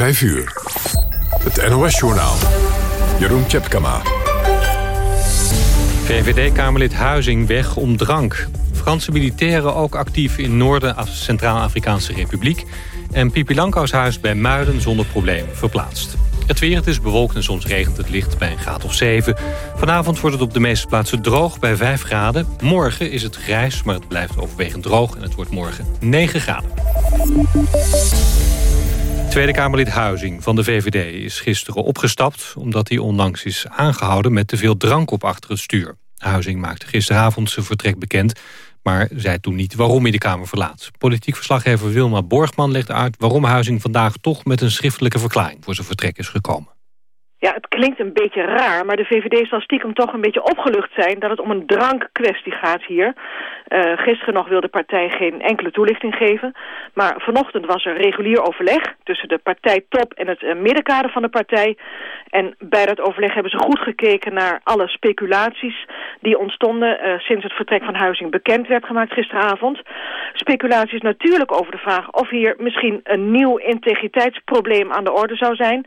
5 uur. Het NOS-journaal. Jeroen Tjepkama. VVD-Kamerlid Huizing weg om drank. Franse militairen ook actief in Noorden Centraal-Afrikaanse Republiek. En Pipi Lankhuis bij Muiden zonder problemen verplaatst. Het weer, het is bewolkt en soms regent het licht bij een graad of 7. Vanavond wordt het op de meeste plaatsen droog bij 5 graden. Morgen is het grijs, maar het blijft overwegend droog... en het wordt morgen 9 graden. Tweede Kamerlid Huizing van de VVD is gisteren opgestapt... omdat hij onlangs is aangehouden met te veel drank op achter het stuur. Huizing maakte gisteravond zijn vertrek bekend... maar zei toen niet waarom hij de Kamer verlaat. Politiek verslaggever Wilma Borgman legt uit... waarom Huizing vandaag toch met een schriftelijke verklaring... voor zijn vertrek is gekomen. Ja, het klinkt een beetje raar, maar de VVD zal stiekem toch een beetje opgelucht zijn... dat het om een drankkwestie gaat hier. Uh, gisteren nog wilde de partij geen enkele toelichting geven. Maar vanochtend was er regulier overleg tussen de partijtop en het uh, middenkader van de partij. En bij dat overleg hebben ze goed gekeken naar alle speculaties die ontstonden... Uh, sinds het vertrek van Huizing bekend werd gemaakt gisteravond. Speculaties natuurlijk over de vraag of hier misschien een nieuw integriteitsprobleem aan de orde zou zijn...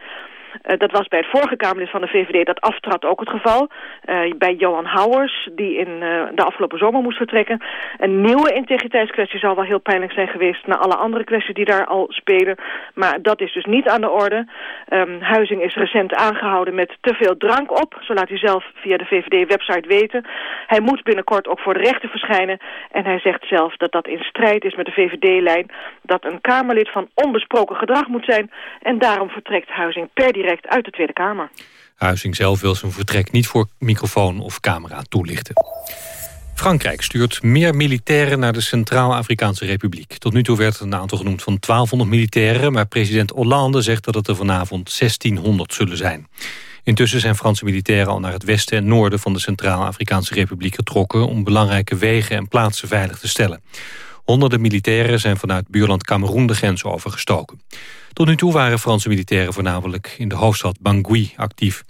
Uh, dat was bij het vorige Kamerlid van de VVD dat aftrad ook het geval. Uh, bij Johan Houwers, die in uh, de afgelopen zomer moest vertrekken. Een nieuwe integriteitskwestie zou wel heel pijnlijk zijn geweest... na alle andere kwesties die daar al spelen. Maar dat is dus niet aan de orde. Um, Huizing is recent aangehouden met te veel drank op. Zo laat hij zelf via de VVD-website weten. Hij moet binnenkort ook voor de rechter verschijnen. En hij zegt zelf dat dat in strijd is met de VVD-lijn... dat een Kamerlid van onbesproken gedrag moet zijn... en daarom vertrekt Huizing per direct direct uit de Tweede Kamer. Huizing zelf wil zijn vertrek niet voor microfoon of camera toelichten. Frankrijk stuurt meer militairen naar de Centraal-Afrikaanse Republiek. Tot nu toe werd een aantal genoemd van 1200 militairen... maar president Hollande zegt dat het er vanavond 1600 zullen zijn. Intussen zijn Franse militairen al naar het westen en noorden... van de Centraal-Afrikaanse Republiek getrokken... om belangrijke wegen en plaatsen veilig te stellen. Honderden militairen zijn vanuit buurland Cameroen de grens overgestoken. Tot nu toe waren Franse militairen voornamelijk in de hoofdstad Bangui actief.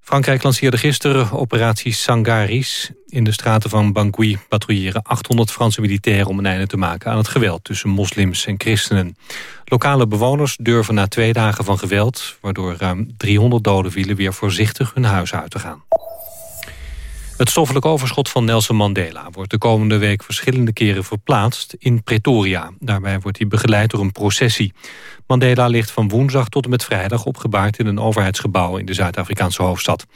Frankrijk lanceerde gisteren operatie Sangaris. In de straten van Bangui patrouilleren 800 Franse militairen... om een einde te maken aan het geweld tussen moslims en christenen. Lokale bewoners durven na twee dagen van geweld... waardoor ruim 300 doden vielen weer voorzichtig hun huis uit te gaan. Het stoffelijk overschot van Nelson Mandela wordt de komende week verschillende keren verplaatst in Pretoria. Daarbij wordt hij begeleid door een processie. Mandela ligt van woensdag tot en met vrijdag opgebaard in een overheidsgebouw in de Zuid-Afrikaanse hoofdstad.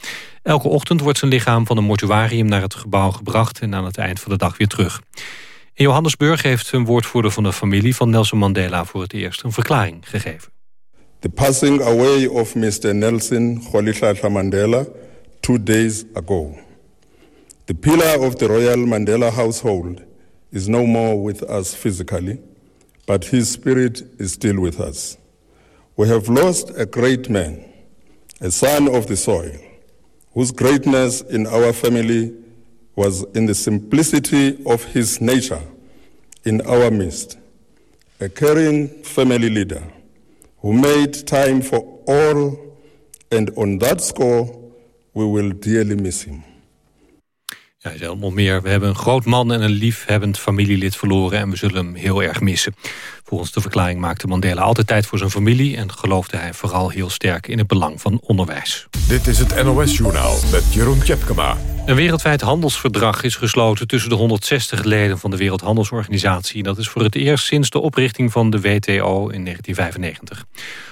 Elke ochtend wordt zijn lichaam van een mortuarium naar het gebouw gebracht en aan het eind van de dag weer terug. In Johannesburg heeft een woordvoerder van de familie van Nelson Mandela voor het eerst een verklaring gegeven. The passing away of Mr. Nelson Rolihlahla Mandela two days ago. The pillar of the royal Mandela household is no more with us physically, but his spirit is still with us. We have lost a great man, a son of the soil, whose greatness in our family was in the simplicity of his nature in our midst, a caring family leader who made time for all, and on that score, we will dearly miss him. Hij zei helemaal meer, we hebben een groot man en een liefhebbend familielid verloren... en we zullen hem heel erg missen. Volgens de verklaring maakte Mandela altijd tijd voor zijn familie... en geloofde hij vooral heel sterk in het belang van onderwijs. Dit is het NOS-journaal met Jeroen Tjepkema. Een wereldwijd handelsverdrag is gesloten tussen de 160 leden van de Wereldhandelsorganisatie. Dat is voor het eerst sinds de oprichting van de WTO in 1995.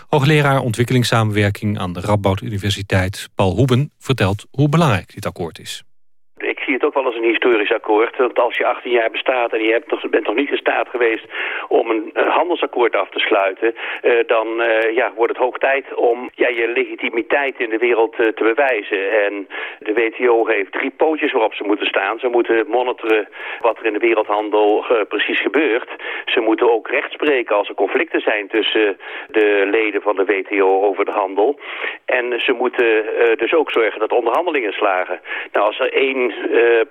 Hoogleraar ontwikkelingssamenwerking aan de Radboud Universiteit Paul Hoeben vertelt hoe belangrijk dit akkoord is zie het ook wel als een historisch akkoord. Want als je 18 jaar bestaat en je hebt nog, bent nog niet in staat geweest om een handelsakkoord af te sluiten, uh, dan uh, ja, wordt het hoog tijd om ja, je legitimiteit in de wereld uh, te bewijzen. En de WTO heeft drie pootjes waarop ze moeten staan. Ze moeten monitoren wat er in de wereldhandel precies gebeurt. Ze moeten ook recht spreken als er conflicten zijn tussen de leden van de WTO over de handel. En ze moeten dus ook zorgen dat onderhandelingen slagen. Nou, als er één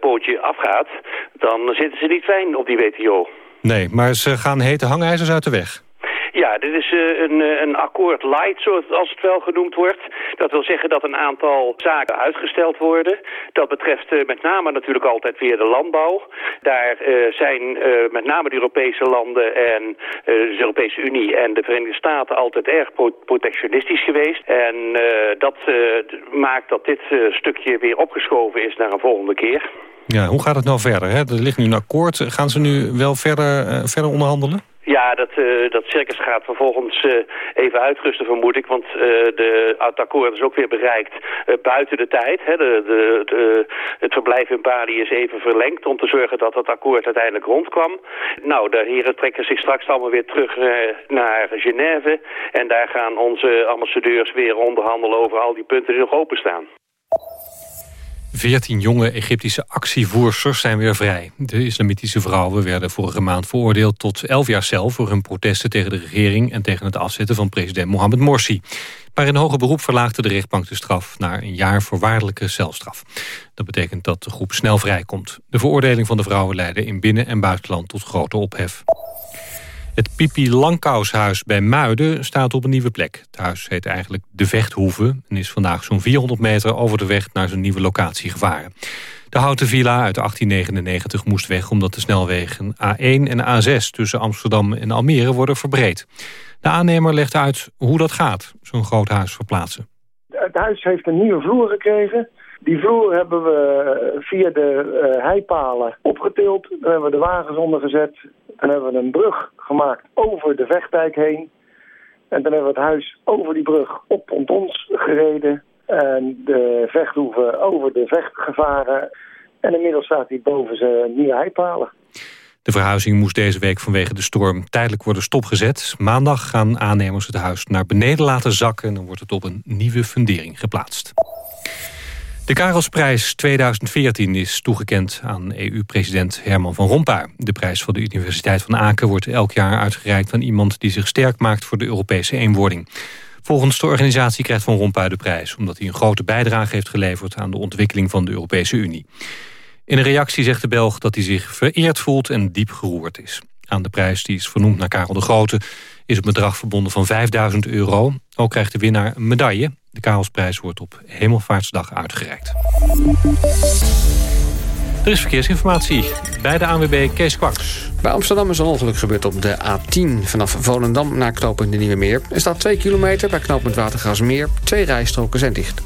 pootje afgaat, dan zitten ze niet fijn op die WTO. Nee, maar ze gaan hete hangijzers uit de weg. Ja, dit is een, een akkoord light, zoals het wel genoemd wordt. Dat wil zeggen dat een aantal zaken uitgesteld worden. Dat betreft met name natuurlijk altijd weer de landbouw. Daar zijn met name de Europese landen en de Europese Unie en de Verenigde Staten altijd erg protectionistisch geweest. En dat maakt dat dit stukje weer opgeschoven is naar een volgende keer. Ja, hoe gaat het nou verder? Hè? Er ligt nu een akkoord. Gaan ze nu wel verder, verder onderhandelen? Ja, dat, uh, dat circus gaat vervolgens uh, even uitrusten, vermoed ik. Want de, het akkoord is ook weer bereikt buiten de tijd. Hè. De, de, de, het verblijf in Bali is even verlengd om te zorgen dat het akkoord uiteindelijk rondkwam. Nou, de heren trekken zich straks allemaal weer terug naar Genève. En daar gaan onze ambassadeurs weer onderhandelen over al die punten die nog openstaan. Veertien jonge Egyptische actievoersters zijn weer vrij. De islamitische vrouwen werden vorige maand veroordeeld tot elf jaar cel... voor hun protesten tegen de regering en tegen het afzetten van president Mohamed Morsi. Maar in hoger beroep verlaagde de rechtbank de straf... naar een jaar voorwaardelijke celstraf. Dat betekent dat de groep snel vrijkomt. De veroordeling van de vrouwen leidde in binnen- en buitenland tot grote ophef. Het Pipi Langkaushuis bij Muiden staat op een nieuwe plek. Het huis heet eigenlijk De Vechthoeve... en is vandaag zo'n 400 meter over de weg naar zijn nieuwe locatie gevaren. De houten villa uit 1899 moest weg... omdat de snelwegen A1 en A6 tussen Amsterdam en Almere worden verbreed. De aannemer legt uit hoe dat gaat, zo'n groot huis verplaatsen. Het huis heeft een nieuwe vloer gekregen... Die vloer hebben we via de uh, heipalen opgetild. Daar hebben we de wagens onder gezet. En hebben we een brug gemaakt over de vechtdijk heen. En dan hebben we het huis over die brug op pontons gereden. En de vechthoeven over de vecht gevaren. En inmiddels staat hij boven zijn nieuwe heipalen. De verhuizing moest deze week vanwege de storm tijdelijk worden stopgezet. Maandag gaan aannemers het huis naar beneden laten zakken... en dan wordt het op een nieuwe fundering geplaatst. De Karelsprijs 2014 is toegekend aan EU-president Herman van Rompuy. De prijs van de Universiteit van Aken wordt elk jaar uitgereikt aan iemand die zich sterk maakt voor de Europese eenwording. Volgens de organisatie krijgt Van Rompuy de prijs... omdat hij een grote bijdrage heeft geleverd aan de ontwikkeling van de Europese Unie. In een reactie zegt de Belg dat hij zich vereerd voelt en diep geroerd is. Aan de prijs, die is vernoemd naar Karel de Grote, is een bedrag verbonden van 5000 euro. Ook krijgt de winnaar een medaille. De Karelsprijs wordt op Hemelvaartsdag uitgereikt. Er is verkeersinformatie bij de ANWB Kees Kwaks. Bij Amsterdam is een ongeluk gebeurd op de A10 vanaf Volendam naar knooppunt de Nieuwe Meer. Er staat 2 kilometer bij knooppunt Watergasmeer. Twee rijstroken zijn dicht.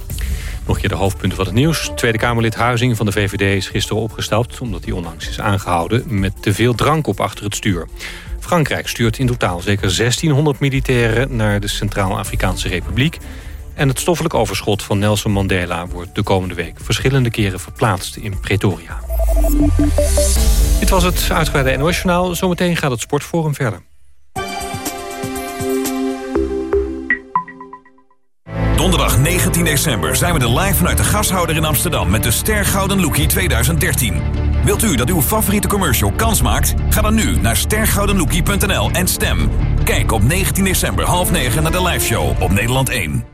Nog je de hoofdpunten van het nieuws. Tweede Kamerlid Huizing van de VVD is gisteren opgestapt... omdat hij onlangs is aangehouden met te veel drank op achter het stuur. Frankrijk stuurt in totaal zeker 1600 militairen... naar de Centraal-Afrikaanse Republiek... En het stoffelijk overschot van Nelson Mandela wordt de komende week verschillende keren verplaatst in Pretoria. Dit was het uitgebreide NOS-journaal. Zometeen gaat het Sportforum verder. Donderdag 19 december zijn we er live vanuit de gashouder in Amsterdam... met de Ster Gouden Lookie 2013. Wilt u dat uw favoriete commercial kans maakt? Ga dan nu naar stergoudenlookie.nl en stem. Kijk op 19 december half 9 naar de liveshow op Nederland 1.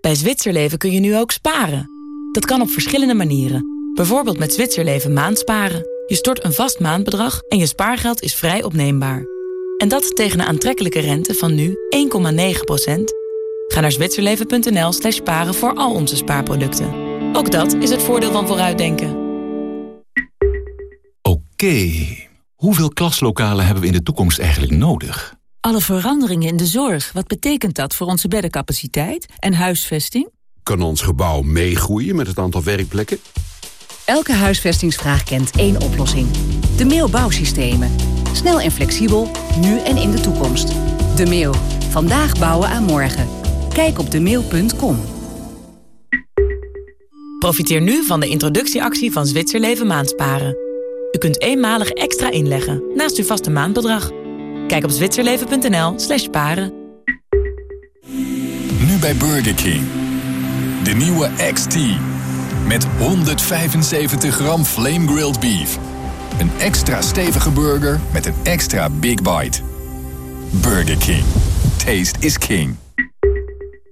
Bij Zwitserleven kun je nu ook sparen. Dat kan op verschillende manieren. Bijvoorbeeld met Zwitserleven maandsparen. Je stort een vast maandbedrag en je spaargeld is vrij opneembaar. En dat tegen een aantrekkelijke rente van nu 1,9%. Ga naar zwitserleven.nl slash sparen voor al onze spaarproducten. Ook dat is het voordeel van vooruitdenken. Oké, hoeveel klaslokalen hebben we in de toekomst eigenlijk nodig? Alle veranderingen in de zorg, wat betekent dat voor onze beddencapaciteit en huisvesting? Kan ons gebouw meegroeien met het aantal werkplekken? Elke huisvestingsvraag kent één oplossing. De Mail Bouwsystemen. Snel en flexibel, nu en in de toekomst. De Mail. Vandaag bouwen aan morgen. Kijk op demail.com. Profiteer nu van de introductieactie van Zwitserleven Maandsparen. U kunt eenmalig extra inleggen naast uw vaste maandbedrag. Kijk op zwitserleven.nl slash paren. Nu bij Burger King. De nieuwe XT. Met 175 gram flame grilled beef. Een extra stevige burger met een extra big bite. Burger King. Taste is king.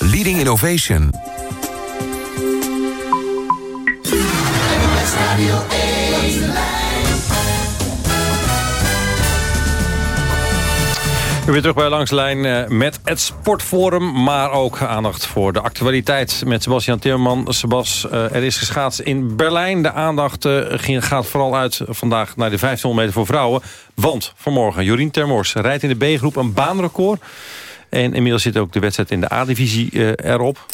leading innovation. Weer terug bij Langs de Lijn eh, met het Sportforum. Maar ook aandacht voor de actualiteit met Sebastian Timmerman. Sebas, eh, er is geschaatst in Berlijn. De aandacht eh, gaat vooral uit vandaag naar de 1500 meter voor vrouwen. Want vanmorgen Jorien Termors rijdt in de B-groep een baanrecord. En inmiddels zit ook de wedstrijd in de A-divisie erop.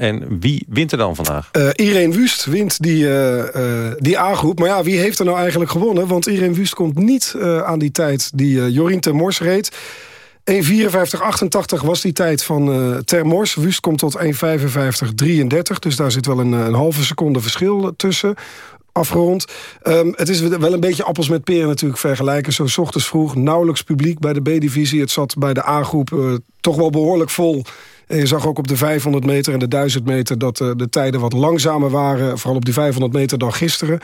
En wie wint er dan vandaag? Uh, Irene Wust wint die, uh, die A-groep. Maar ja, wie heeft er nou eigenlijk gewonnen? Want Irene Wust komt niet aan die tijd die Jorien Termors reed. 1.54.88 was die tijd van uh, Termors. Wust komt tot 1.55.33. Dus daar zit wel een, een halve seconde verschil tussen afgerond. Um, het is wel een beetje appels met peren natuurlijk vergelijken. Zo ochtends vroeg, nauwelijks publiek bij de B-divisie. Het zat bij de A-groep uh, toch wel behoorlijk vol. En je zag ook op de 500 meter en de 1000 meter... dat uh, de tijden wat langzamer waren, vooral op die 500 meter dan gisteren.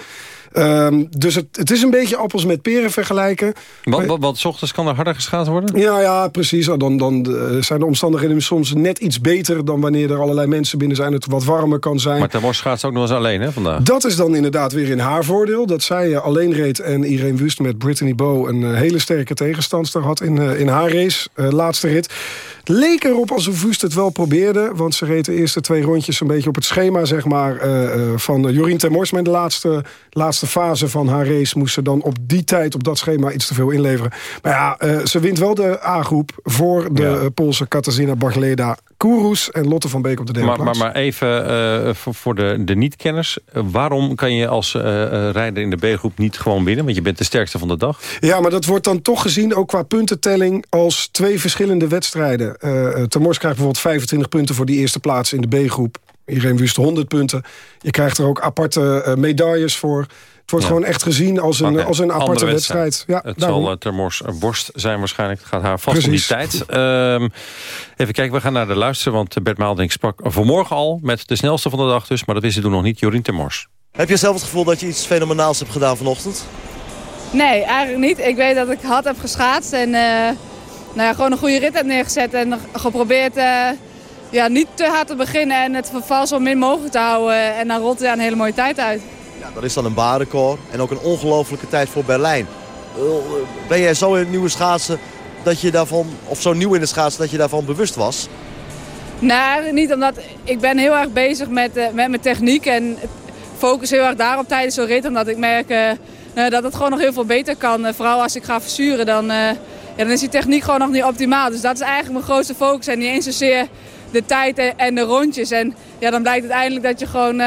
Um, dus het, het, is een beetje appels met peren vergelijken. Want, wat, wat ochtends kan er harder geschaad worden? Ja, ja precies. Dan, dan uh, zijn de omstandigheden soms net iets beter... dan wanneer er allerlei mensen binnen zijn. Het wat warmer kan zijn. Maar Termors gaat ook nog eens alleen hè, vandaag? Dat is dan inderdaad weer in haar voordeel. Dat zij uh, alleen reed en Irene Wust met Brittany Bow... een uh, hele sterke tegenstandster had in, in haar race. laatste rit. Leek erop alsof Wust het wel probeerde. Want ze reed de eerste twee rondjes een beetje op het schema zeg maar, van Jorien Termors. met de laatste, laatste fase van haar race moest ze dan op die tijd, op dat schema, iets te veel inleveren. Maar ja, uh, ze wint wel de A-groep voor de ja. Poolse Katarzyna Bargleda Kourous en Lotte van Beek op de derde maar, plaats. Maar, maar even uh, voor, voor, de, de niet-kenners. Uh, waarom kan je als uh, rijder in de B-groep niet gewoon winnen? Want je bent de sterkste van de dag. Ja, maar dat wordt dan toch gezien, ook qua puntentelling... als twee verschillende wedstrijden. Termors krijgt bijvoorbeeld 25 punten voor die eerste plaats in de B-groep. Iedereen wist 100 punten. Je krijgt er ook aparte medailles voor... Het wordt ja. gewoon echt gezien als een, okay. als een aparte wedstrijd. wedstrijd. Ja, het daarom. zal uh, Termors borst zijn waarschijnlijk. Het gaat haar vast Precies. om die tijd. Um, even kijken, we gaan naar de luisteren. Want Bert Maalding sprak vanmorgen al met de snelste van de dag dus. Maar dat wist ze toen nog niet, Jorien Termors. Heb je zelf het gevoel dat je iets fenomenaals hebt gedaan vanochtend? Nee, eigenlijk niet. Ik weet dat ik hard heb geschaatst. En uh, nou ja, gewoon een goede rit heb neergezet. En geprobeerd... Uh, ja, niet te hard te beginnen en het verval zo min mogelijk te houden. En dan rolt er een hele mooie tijd uit. Dat is dan een baanrecord en ook een ongelofelijke tijd voor Berlijn. Ben jij zo in het nieuwe schaatsen dat je daarvan, of zo nieuw in de schaatsen dat je daarvan bewust was? Nee, niet omdat ik ben heel erg bezig met, uh, met mijn techniek en focus heel erg daarop tijdens zo'n rit. Omdat ik merk uh, dat het gewoon nog heel veel beter kan. Vooral als ik ga verzuren, dan, ja, dan is die techniek gewoon nog niet optimaal. Dus dat is eigenlijk mijn grootste focus en niet eens zozeer de tijd en de rondjes. En ja, dan blijkt uiteindelijk dat je gewoon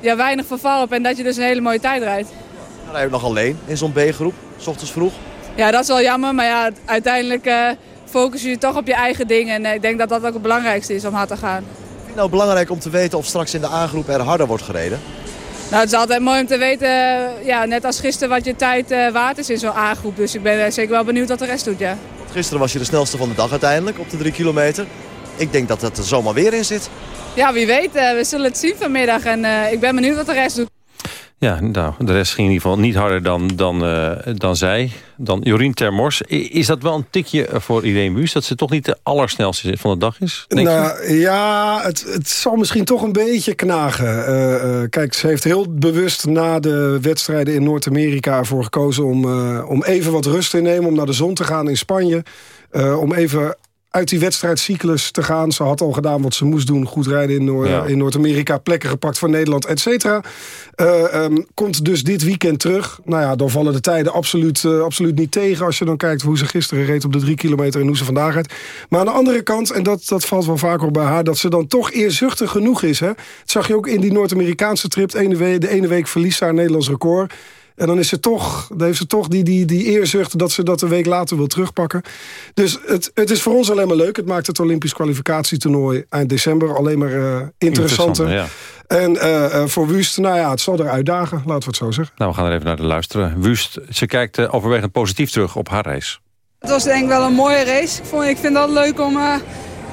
ja, weinig verval op en dat je dus een hele mooie tijd rijdt. Dan rij je nog alleen in zo'n B-groep, s ochtends vroeg. Ja, dat is wel jammer, maar ja, uiteindelijk uh, focus je je toch op je eigen dingen. En uh, ik denk dat dat ook het belangrijkste is om hard te gaan. Vind je het nou belangrijk om te weten of straks in de A-groep er harder wordt gereden? Nou, het is altijd mooi om te weten, uh, ja, net als gisteren, wat je tijd waard is in zo'n A-groep. Dus ik ben zeker wel benieuwd wat de rest doet, ja. Want gisteren was je de snelste van de dag uiteindelijk op de drie kilometer. Ik denk dat dat er zomaar weer in zit. Ja, wie weet. Uh, we zullen het zien vanmiddag. En uh, ik ben benieuwd wat de rest doet. Ja, nou, de rest ging in ieder geval niet harder dan, dan, uh, dan zij. Dan Jorien Termors. Is dat wel een tikje voor Irene Wust? Dat ze toch niet de allersnelste van de dag is? Nou, ja, het, het zal misschien toch een beetje knagen. kijk, ze heeft heel bewust na de wedstrijden in Noord-Amerika ervoor gekozen... Om, om even wat rust te nemen, om naar de zon te gaan in Spanje. om even uit die wedstrijdcyclus te gaan. Ze had al gedaan wat ze moest doen. Goed rijden in, Noor ja. in Noord-Amerika. Plekken gepakt voor Nederland, et cetera. Uh, um, komt dus dit weekend terug. Nou ja, dan vallen de tijden absoluut, uh, absoluut niet tegen... als je dan kijkt hoe ze gisteren reed op de drie kilometer... en hoe ze vandaag rijdt. Maar aan de andere kant, en dat, dat valt wel vaker op bij haar... dat ze dan toch eerzuchtig genoeg is. Hè? Dat zag je ook in die Noord-Amerikaanse trip. De ene, week, de ene week verliest haar Nederlands record... En dan, is ze toch, dan heeft ze toch die, die, die eerzucht dat ze dat een week later wil terugpakken. Dus het, het is voor ons alleen maar leuk. Het maakt het Olympisch kwalificatietoernooi eind december alleen maar uh, interessanter. En voor Wust, nou ja, het zal er uitdagen, laten we het zo zeggen. Nou, we gaan er even naar de luisteren. Wust, ze kijkt overwegend positief terug op haar race. Het was denk ik wel een mooie race. Ik, vond, ik vind het leuk om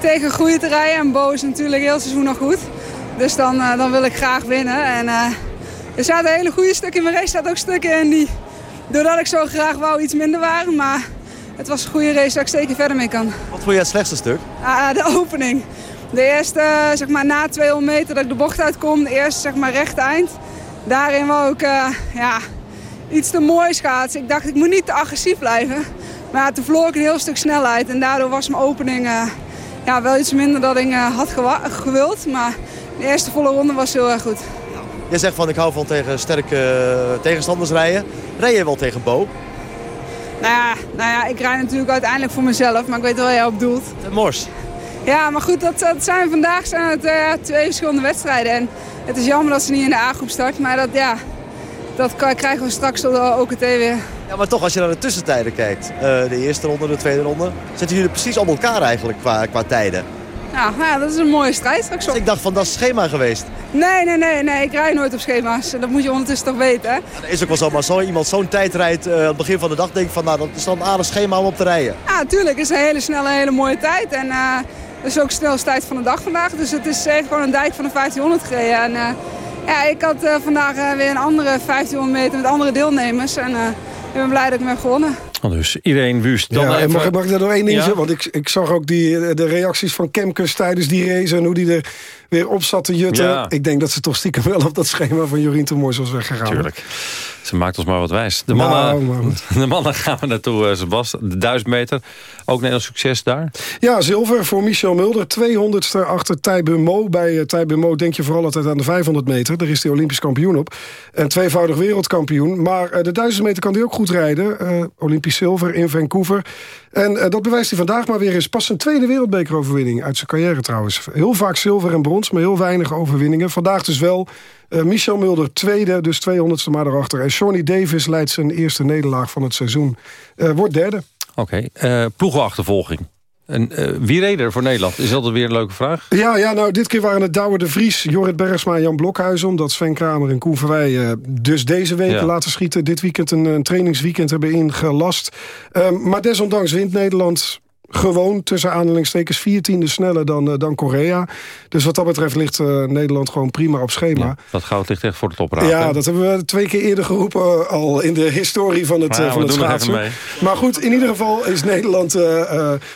tegen groeien te rijden. En Bo is natuurlijk heel seizoen nog goed. Dus dan, dan wil ik graag winnen. En er zaten hele goede stukken in mijn race. Er zaten ook stukken in die, doordat ik zo graag wou, iets minder waren. Maar het was een goede race waar ik zeker verder mee kan. Wat vond je het slechtste stuk? Ah, de opening. De eerste, zeg maar na 200 meter dat ik de bocht uitkom, de eerste zeg maar recht eind. Daarin wou ik uh, ja, iets te mooi schaatsen. Ik dacht, ik moet niet te agressief blijven. Maar ja, toen verloor ik een heel stuk snelheid. En daardoor was mijn opening uh, ja, wel iets minder dan ik uh, had gewild. Maar de eerste volle ronde was heel erg goed. Je zegt van ik hou van tegen sterke tegenstanders rijden. Rij je wel tegen Bo? Nou ja, nou ja, ik rij natuurlijk uiteindelijk voor mezelf, maar ik weet wel wat jij op doelt. De mors. Ja, maar goed, dat, dat zijn vandaag zijn het uh, twee verschillende wedstrijden. En het is jammer dat ze niet in de A-groep start, maar dat, ja, dat krijgen we straks op de OKT weer. Ja, maar toch, als je naar de tussentijden kijkt, uh, de eerste ronde, de tweede ronde, zitten jullie precies op elkaar eigenlijk qua, qua tijden. Nou, ja, dat is een mooie strijd. Straks dus ik dacht van, dat is schema geweest. Nee, nee, nee, nee. Ik rijd nooit op schema's. Dat moet je ondertussen toch weten, hè? Ja, dat is ook wel zo. Maar zo iemand zo'n tijd rijdt uh, aan het begin van de dag... denk ik van, nou, dat is dan een aardig schema om op te rijden. Ja, tuurlijk. Het is een hele snelle, hele mooie tijd. En uh, dat is ook de snelste tijd van de dag vandaag. Dus het is even gewoon een dijk van de 1500 gereden. En uh, ja, ik had vandaag weer een andere 1500 meter met andere deelnemers. En ik ben blij dat ik hem heb gewonnen. Dus iedereen Wust. Dan ja, even... mag, mag ik daar nog één ding zeggen? Want ik, ik zag ook die, de reacties van Kemkes tijdens die race... en hoe die er weer op zat te jutten. Ja. Ik denk dat ze toch stiekem wel op dat schema van Jorien te mooi was weggegaan. Tuurlijk. Ze maakt ons maar wat wijs. De mannen, nou, de mannen gaan we naartoe, uh, Sebas. De 1000 meter. Ook Nederlands succes daar? Ja, zilver voor Michel Mulder. 200ste achter Thijbe Mo. Bij uh, Thijbe Mo denk je vooral altijd aan de 500 meter. Daar is hij Olympisch kampioen op. En tweevoudig wereldkampioen. Maar uh, de 1000 meter kan hij ook goed rijden. Olympisch zilver in Vancouver. En dat bewijst hij vandaag maar weer eens. Pas zijn tweede wereldbekeroverwinning uit zijn carrière trouwens. Heel vaak zilver en brons, maar heel weinig overwinningen. Vandaag dus wel uh, Michel Mulder tweede, dus 200ste maar erachter. En Shawnee Davis leidt zijn eerste nederlaag van het seizoen. Uh, wordt derde. Oké, okay. uh, ploegenachtervolging. En wie reed er voor Nederland? Is dat weer een leuke vraag? Ja, ja nou, dit keer waren het Douwe de Vries, Jorrit Bergsma en Jan Blokhuizen... omdat Sven Kramer en Koen Verwij dus deze week ja. laten schieten... dit weekend een, een trainingsweekend hebben ingelast. Um, maar desondanks wint Nederland gewoon tussen aanhalingstekens viertiende sneller dan, uh, dan Korea. Dus wat dat betreft ligt uh, Nederland gewoon prima op schema. Ja, dat goud ligt echt voor de topraad. Ja, dat hebben we twee keer eerder geroepen uh, al in de historie van het, ja, van het schaatsen. Maar goed, in ieder geval is Nederland,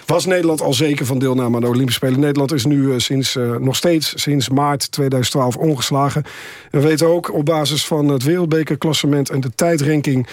was Nederland al zeker van deelname aan de Olympische Spelen. Nederland is nu sinds, nog steeds sinds maart 2012 ongeslagen. En we weten ook op basis van het wereldbekerklassement en de tijdranking...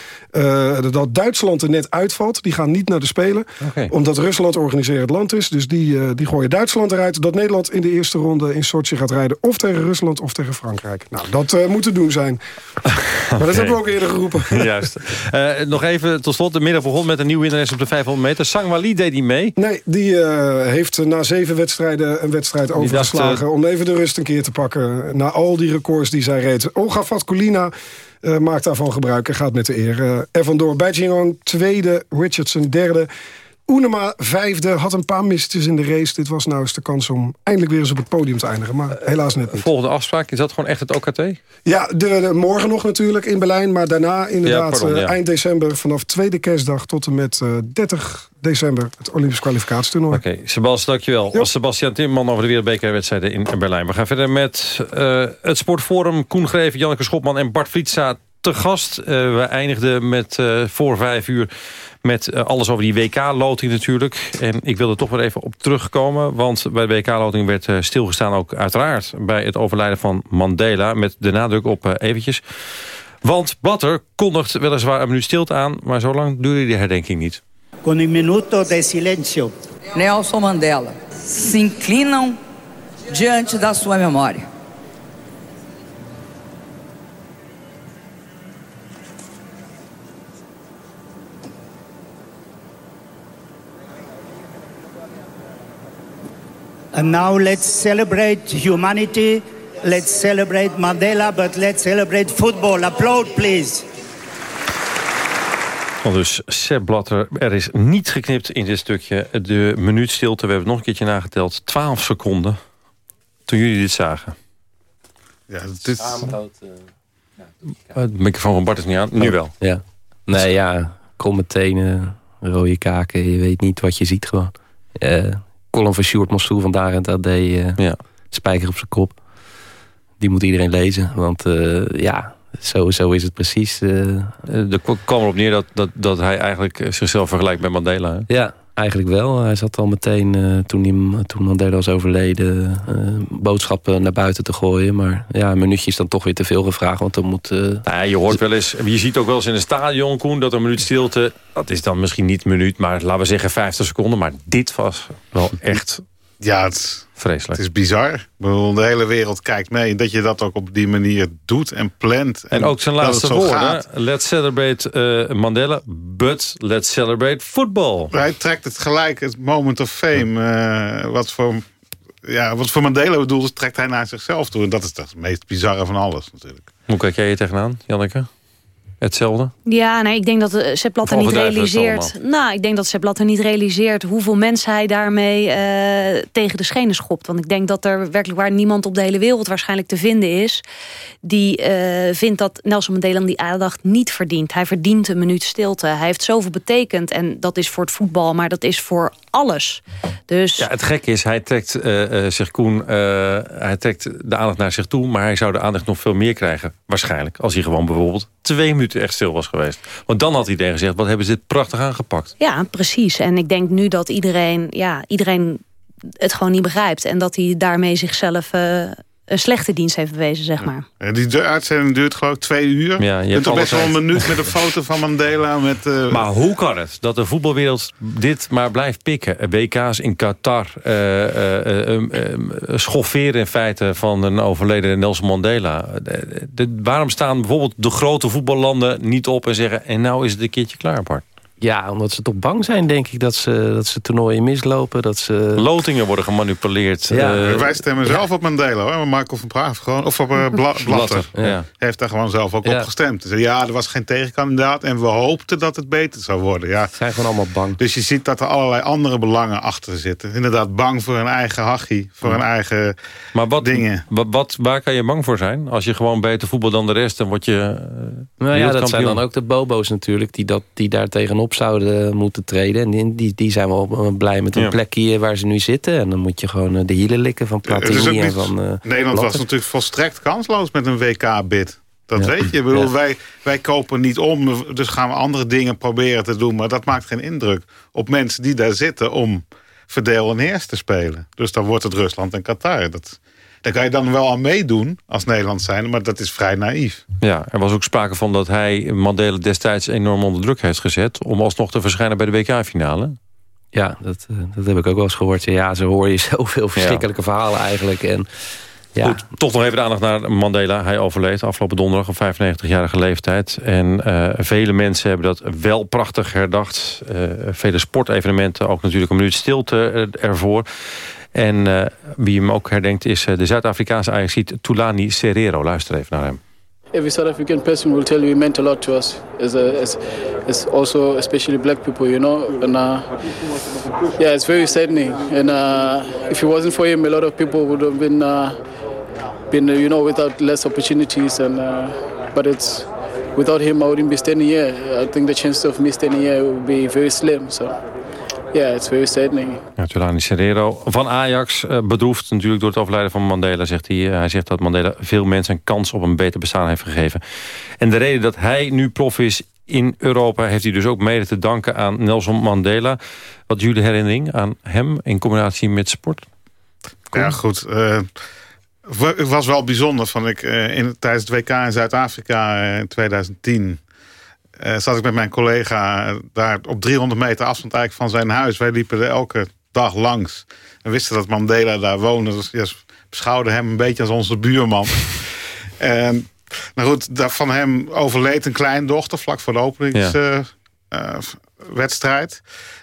dat Duitsland er net uitvalt. Die gaan niet naar de Spelen. Okay. Omdat Rusland organiserend land is. Dus die, uh, die gooien Duitsland eruit. Dat Nederland in de eerste ronde in Sochi gaat rijden. Of tegen Rusland of tegen Frankrijk. Nou, dat uh, moet te doen zijn. okay. Maar dat hebben we ook eerder geroepen. Juist. Uh, nog even tot slot. De middag begon met een nieuwe winnares op de 500 meter. Sangwali deed die mee? Nee, die heeft na zeven wedstrijden een wedstrijd die overgeslagen. Dacht, om even de rust een keer te pakken. Na al die records die zij reed. Olga Vatkulina... Uh, maakt daarvan gebruik en gaat met de eer. Uh, er vandoor. Bijjingong tweede, Richardson derde. Oenema vijfde, had een paar mistjes in de race. Dit was nou eens de kans om eindelijk weer eens op het podium te eindigen. Maar helaas net niet. Volgende afspraak, is dat gewoon echt het OKT? Ja, de, de, morgen nog natuurlijk in Berlijn. Maar daarna inderdaad ja, pardon, ja. uh, eind december... vanaf tweede kerstdag tot en met 30 december... het Olympisch kwalificatietoernooi. Oké, okay. Sebas, dankjewel. Ja. Als Sebastian Timmerman over de wereldbekerwedstrijden in Berlijn. We gaan verder met uh, het Sportforum. Koen Greven, Janneke Schopman en Bart Vlietsa te gast. Uh, we eindigden met voor vijf uur met uh, alles over die WK-loting natuurlijk. En ik wilde toch weer even op terugkomen. Want bij de WK-loting werd uh, stilgestaan ook uiteraard... bij het overlijden van Mandela. Met de nadruk op uh, eventjes. Want Blatter kondigt weliswaar een minuut stilte aan... maar zo lang duurde die herdenking niet. Con un minuto de silencio. Nelson Mandela se inclinam diante da sua memória. And now let's celebrate humanity. Let's celebrate Mandela, but let's celebrate football. Applaud, please. Dus Sepp Blatter, er is niet geknipt in dit stukje. De minuut stilte, we hebben het nog een keertje nageteld. 12 seconden toen jullie dit zagen. Ja, dit... Het microfoon van Bart is niet aan. Nu wel. Ja. Nee, ja. Kromme tenen, rode kaken. Je weet niet wat je ziet gewoon. Uh, column van Sjoerd Mossoel vandaag en dat deed ja. spijker op zijn kop. Die moet iedereen lezen. Want uh, ja, zo, zo is het precies. Uh, er kwam erop neer dat, dat, dat hij eigenlijk zichzelf vergelijkt met Mandela. Hè? Ja, Eigenlijk wel. Hij zat al meteen, uh, toen, hij, toen Mandela was overleden, uh, boodschappen naar buiten te gooien. Maar ja, een minuutje is dan toch weer te veel gevraagd. Want dan moet... Uh... Nou ja, je hoort wel eens, je ziet ook wel eens in een stadion, Koen, dat een minuut stilte... Dat is dan misschien niet een minuut, maar laten we zeggen 50 seconden. Maar dit was wel echt ja, het, Vreselijk. Het is bizar. de hele wereld kijkt mee. Dat je dat ook op die manier doet en plant. En, ook zijn laatste woorden. Let's celebrate uh, Mandela, but let's celebrate football. Hij trekt het gelijk, het moment of fame. Uh, wat, voor, ja, wat voor Mandela bedoeld is, trekt hij naar zichzelf toe. En dat is het meest bizarre van alles natuurlijk. Hoe kijk jij je tegenaan, Janneke? Hetzelfde? Ja, nee, ik denk dat uh, Sepp Blatter niet realiseert. Nou, ik denk dat Sepp Blatter niet realiseert hoeveel mensen hij daarmee uh, tegen de schenen schopt. Want ik denk dat er werkelijk waar niemand op de hele wereld waarschijnlijk te vinden is die uh, vindt dat Nelson Mandela die aandacht niet verdient. Hij verdient een minuut stilte. Hij heeft zoveel betekend en dat is voor het voetbal, maar dat is voor alles. Dus... Ja, het gekke is, hij trekt zich Koen, hij trekt de aandacht naar zich toe, maar hij zou de aandacht nog veel meer krijgen, waarschijnlijk, als hij gewoon bijvoorbeeld twee minuten echt stil was geweest. Want dan had iedereen gezegd, wat hebben ze dit prachtig aangepakt. Ja, precies. En ik denk nu dat iedereen, ja, iedereen het gewoon niet begrijpt. En dat hij daarmee zichzelf... Uh, een slechte dienst heeft bewezen, zeg maar. Ja, die uitzending duurt geloof ik twee uur. Ja, je hebt toch best wel een minuut met een foto van Mandela. Met, uh... Maar hoe kan het dat de voetbalwereld dit maar blijft pikken? WK's in Qatar, uh, uh, schofferen in feite van een overleden Nelson Mandela. De, waarom staan bijvoorbeeld de grote voetballanden niet op en zeggen... en nou is het een keertje klaar, Bart? Ja, omdat ze toch bang zijn, denk ik, dat ze, dat ze toernooien mislopen. Dat ze... Lotingen worden gemanipuleerd. Ja. Uh, wij stemmen zelf op Mandela, hoor. Michael van Praag gewoon, of op uh, Bla Blatter. Ja. Heeft daar gewoon zelf ook op gestemd. Dus, ja, er was geen tegenkandidaat en we hoopten dat het beter zou worden. Ja. Ze zijn gewoon allemaal bang. Dus je ziet dat er allerlei andere belangen achter zitten. Inderdaad, bang voor hun eigen hachie, voor hun eigen maar wat, dingen. Wat, wat, waar kan je bang voor zijn? Als je gewoon beter voetbal dan de rest, dan word je uh, Nou ja, dat zijn dan ook de bobo's natuurlijk, die, dat, die daar tegenop zouden moeten treden. En die, die zijn wel blij met een plekje waar ze nu zitten. En dan moet je gewoon eh, de hielen likken van Platini en van uh, Nederland was natuurlijk volstrekt kansloos met een WK-bid. Dat weet je. Ik bedoel, wij, wij kopen niet om, dus gaan we andere dingen proberen te doen. Maar dat maakt geen indruk op mensen die daar zitten om verdeel en heers te spelen. Dus dan wordt het Rusland en Qatar. Dat, daar kan je dan wel aan meedoen als Nederland zijn, maar dat is vrij naïef. Ja, er was ook sprake van dat hij Mandela destijds enorm onder druk heeft gezet... om alsnog te verschijnen bij de WK-finale. Ja, dat, eh, dat heb ik ook wel eens gehoord. Ja, zo hoor je zoveel verschrikkelijke verhalen eigenlijk. En, ja. Goed, toch nog even de aandacht naar Mandela. Hij overleed afgelopen donderdag op 95-jarige leeftijd. En uh, vele mensen hebben dat wel prachtig herdacht. Uh, vele sportevenementen, ook natuurlijk een minuut stilte ervoor. En uh, wie hem ook herdenkt is de Zuid-Afrikaanse Ajaxiet Tulani Serero. Luister even naar hem. Every South African person will tell you it meant a lot to us. As, a, as, as also especially black people, you know. And uh, yeah, it's very saddening. And uh, if it wasn't for him, a lot of people would have been, uh, been you know, without less opportunities. And uh, but it's without him, I wouldn't be standing here. I think the chance of me standing here would be very slim. So. Ja, het is very saddening. Ja, Tulani Serrero van Ajax, uh, bedroefd natuurlijk door het overlijden van Mandela, zegt hij. Hij zegt dat Mandela veel mensen een kans op een beter bestaan heeft gegeven. En de reden dat hij nu prof is in Europa... heeft hij dus ook mede te danken aan Nelson Mandela. Wat jullie herinnering aan hem in combinatie met sport? Kom. Ja, goed. Uh, het was wel bijzonder. Van ik, in, tijdens het WK in Zuid-Afrika in 2010 uh, zat ik met mijn collega daar op 300 meter afstand eigenlijk van zijn huis. Wij liepen er elke dag langs. En wisten dat Mandela daar woonde. Dus ja, beschouwden hem een beetje als onze buurman. en nou goed, van hem overleed een kleindochter vlak voor de. Ja. Uh,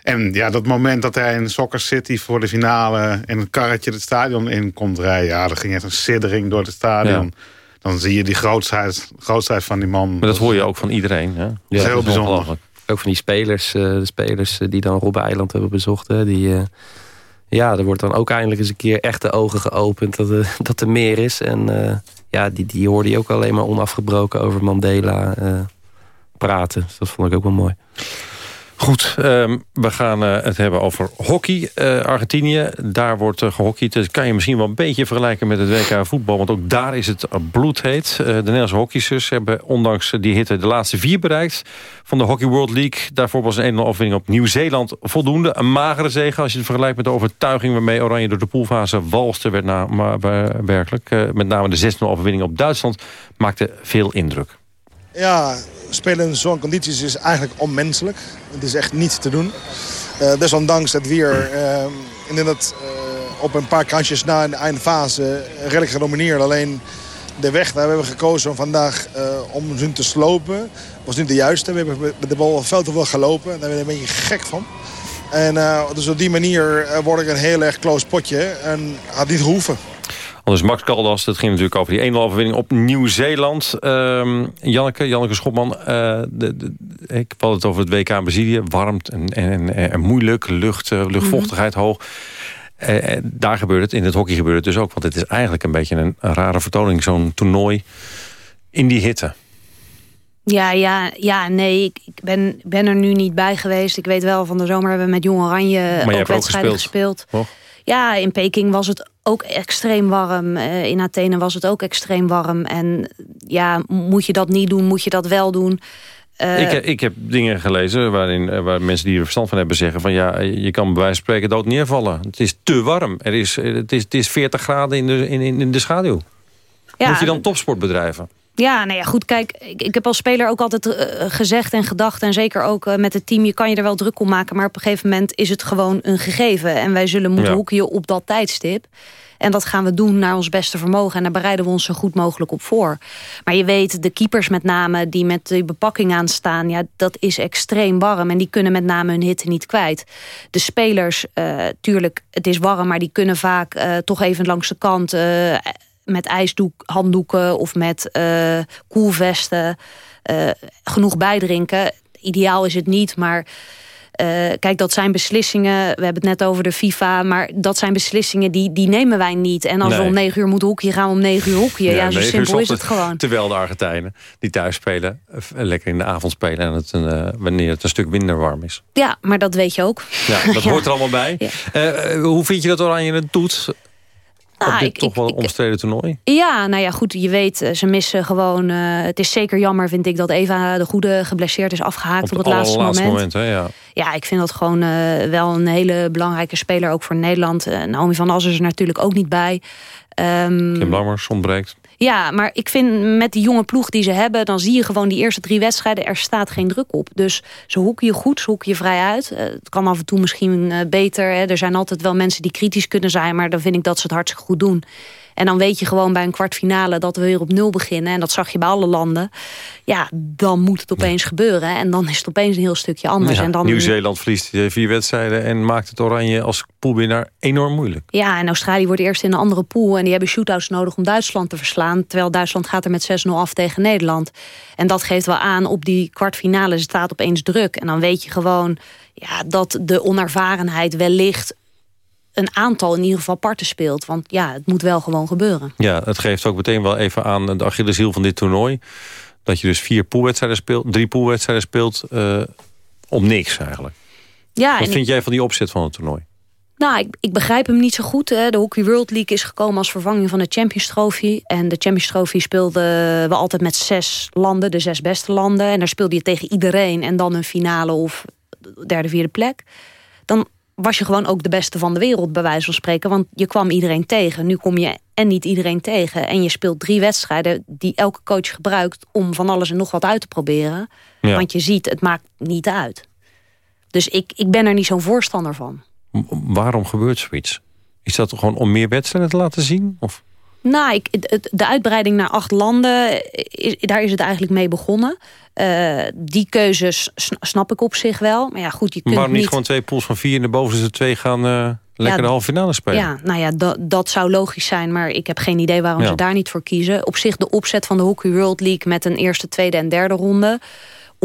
en ja, dat moment dat hij in Soccer City voor de finale... in een karretje het stadion in komt rijden... ja, er ging echt een siddering door het stadion... Ja dan zie je die grootheid, grootheid van die man. Maar dat hoor je ook van iedereen. Hè? Ja, dat is heel bijzonder. Ook van die spelers, uh, de spelers die dan Robben Eiland hebben bezocht. Hè, die, uh, ja, er wordt dan ook eindelijk eens een keer echt de ogen geopend dat er, dat er meer is. En ja, die, die hoorde je ook alleen maar onafgebroken over Mandela praten. Dus dat vond ik ook wel mooi. Goed, ehm, we gaan uh, het hebben over hockey. Uh, Argentinië, daar wordt uh, gehockeyd. Dat kan je misschien wel een beetje vergelijken met het WK voetbal. Want ook daar is het bloedheet. de Nederlandse hockeysters hebben ondanks die hitte de laatste vier bereikt. Van de Hockey World League. Daarvoor was een 1-0 overwinning op Nieuw-Zeeland voldoende. Een magere zege als je het vergelijkt met de overtuiging... waarmee Oranje door de poolfase walste werd na, maar, werkelijk. met name de 6-0 overwinning op Duitsland maakte veel indruk. Ja, spelen in zo'n condities is eigenlijk onmenselijk. Het is echt niet te doen. Uh, desondanks dat we uh, inderdaad uh, op een paar kantjes na de eindfase redelijk genomineerd. Alleen de weg hebben we gekozen om vandaag uh, om hun te slopen. was niet de juiste. We hebben met de bal veel te veel gelopen. Daar ben ik een beetje gek van. En dus op die manier word ik een heel erg close potje. En had niet gehoeven. Anders Max Caldas, dat ging natuurlijk over die 1-0 overwinning op Nieuw-Zeeland. Uh, Janneke, Janneke Schopman, uh, de, de, ik had het over het WK in Brazilië. Warm en, en, en, moeilijk, lucht, uh, luchtvochtigheid hoog. Uh, daar gebeurt het, in het hockey gebeurt het dus ook. Want het is eigenlijk een beetje een, een rare vertoning, zo'n toernooi in die hitte. Ja, ja, ja, nee, ik, ik, ben, ben er nu niet bij geweest. Ik weet wel, van de zomer hebben we met Jong Oranje ook wedstrijden gespeeld. gespeeld. Ja, in Peking was het ook extreem warm. Uh, in Athene was het ook extreem warm. En ja, moet je dat niet doen, moet je dat wel doen? Uh, ik, ik, heb dingen gelezen waarin waar mensen die er verstand van hebben zeggen... van ja, je kan bij wijze van spreken dood neervallen. Het is te warm. Er is, het, is, het is 40 graden in de, in, in de schaduw. Ja, moet je dan topsport bedrijven? Ja, nou ja, goed, kijk, ik, ik heb als speler ook altijd uh, gezegd en gedacht... en zeker ook uh, met het team, je kan je er wel druk om maken... maar op een gegeven moment is het gewoon een gegeven. En wij zullen moeten ja. hoekje op dat tijdstip. En dat gaan we doen naar ons beste vermogen. En daar bereiden we ons zo goed mogelijk op voor. Maar je weet, de keepers met name die met de bepakking aan staan... Ja, dat is extreem warm en die kunnen met name hun hitte niet kwijt. De spelers, uh, tuurlijk, het is warm... maar die kunnen vaak uh, toch even langs de kant... Uh, met ijshanddoeken of met uh, koelvesten uh, genoeg bijdrinken. Ideaal is het niet, maar uh, kijk, dat zijn beslissingen. We hebben het net over de FIFA, maar dat zijn beslissingen die, die nemen wij niet. En als nee. we om negen uur moeten hoekje, gaan we om negen uur hoekje. Ja, ja zo simpel is het gewoon. Terwijl de Argentijnen die thuis spelen, lekker in de avond spelen en het een, wanneer het een stuk minder warm is. Ja, maar dat weet je ook. Ja, dat hoort er allemaal bij. Ja. hoe vind je dat Oranje het doet? Ah, dit ik, toch wel een omstreden toernooi? Ja, nou ja, goed. Je weet, ze missen gewoon... Uh, het is zeker jammer, vind ik, dat Eva de Goede geblesseerd is afgehaakt op, op het laatste moment. moment hè, ja. ja, ik vind dat gewoon uh, wel een hele belangrijke speler, ook voor Nederland. Uh, Naomi van As is er natuurlijk ook niet bij. Um, Kim Lammers ontbreekt. Ja, maar ik vind met die jonge ploeg die ze hebben... dan zie je gewoon die eerste drie wedstrijden... er staat geen druk op. Dus ze hoeken je goed, ze hoeken je vrij uit. Uh, het kan af en toe misschien uh, beter. Hè. Er zijn altijd wel mensen die kritisch kunnen zijn... maar dan vind ik dat ze het hartstikke goed doen. En dan weet je gewoon bij een kwartfinale dat we weer op nul beginnen. En dat zag je bij alle landen. Ja, dan moet het opeens gebeuren. En dan is het opeens een heel stukje anders. Ja, en dan... Nieuw-Zeeland verliest vier wedstrijden en maakt het oranje als poolwinnaar enorm moeilijk. Ja, en Australië wordt eerst in een andere pool. En die hebben shootouts nodig om Duitsland te verslaan. Terwijl Duitsland gaat er met 6-0 af tegen Nederland. En dat geeft wel aan op die kwartfinale staat opeens druk. En dan weet je gewoon ja, dat de onervarenheid wellicht een aantal in ieder geval parten speelt. Want ja, het moet wel gewoon gebeuren. Ja, het geeft ook meteen wel even aan de Achilleshiel van dit toernooi. Dat je dus vier poolwedstrijden speelt, drie poolwedstrijden speelt uh, om niks eigenlijk. Ja, Wat vind ik, jij van die opzet van het toernooi? Nou, ik, ik, begrijp hem niet zo goed. Hè. De Hockey World League is gekomen als vervanging van de Champions Trophy. En de Champions Trophy speelden we altijd met zes landen, de zes beste landen. En daar speelde je tegen iedereen en dan een finale of derde, vierde plek. Dan was je gewoon ook de beste van de wereld, bij wijze van spreken. Want je kwam iedereen tegen. Nu kom je en niet iedereen tegen. En je speelt drie wedstrijden die elke coach gebruikt... om van alles en nog wat uit te proberen. Ja. Want je ziet, het maakt niet uit. Dus ik, ik ben er niet zo'n voorstander van. Waarom gebeurt zoiets? Is dat gewoon om meer wedstrijden te laten zien? Of? Nou, ik, de uitbreiding naar acht landen, is, daar is het eigenlijk mee begonnen. Uh, die keuzes snap ik op zich wel. Maar ja, goed, je kunt Waarom niet gewoon twee pools van vier en de bovenste twee gaan uh, lekker ja, de halve finale spelen? Ja, nou ja, dat, dat zou logisch zijn. Maar ik heb geen idee waarom ja. ze daar niet voor kiezen. Op zich de opzet van de Hockey World League met een eerste, tweede en derde ronde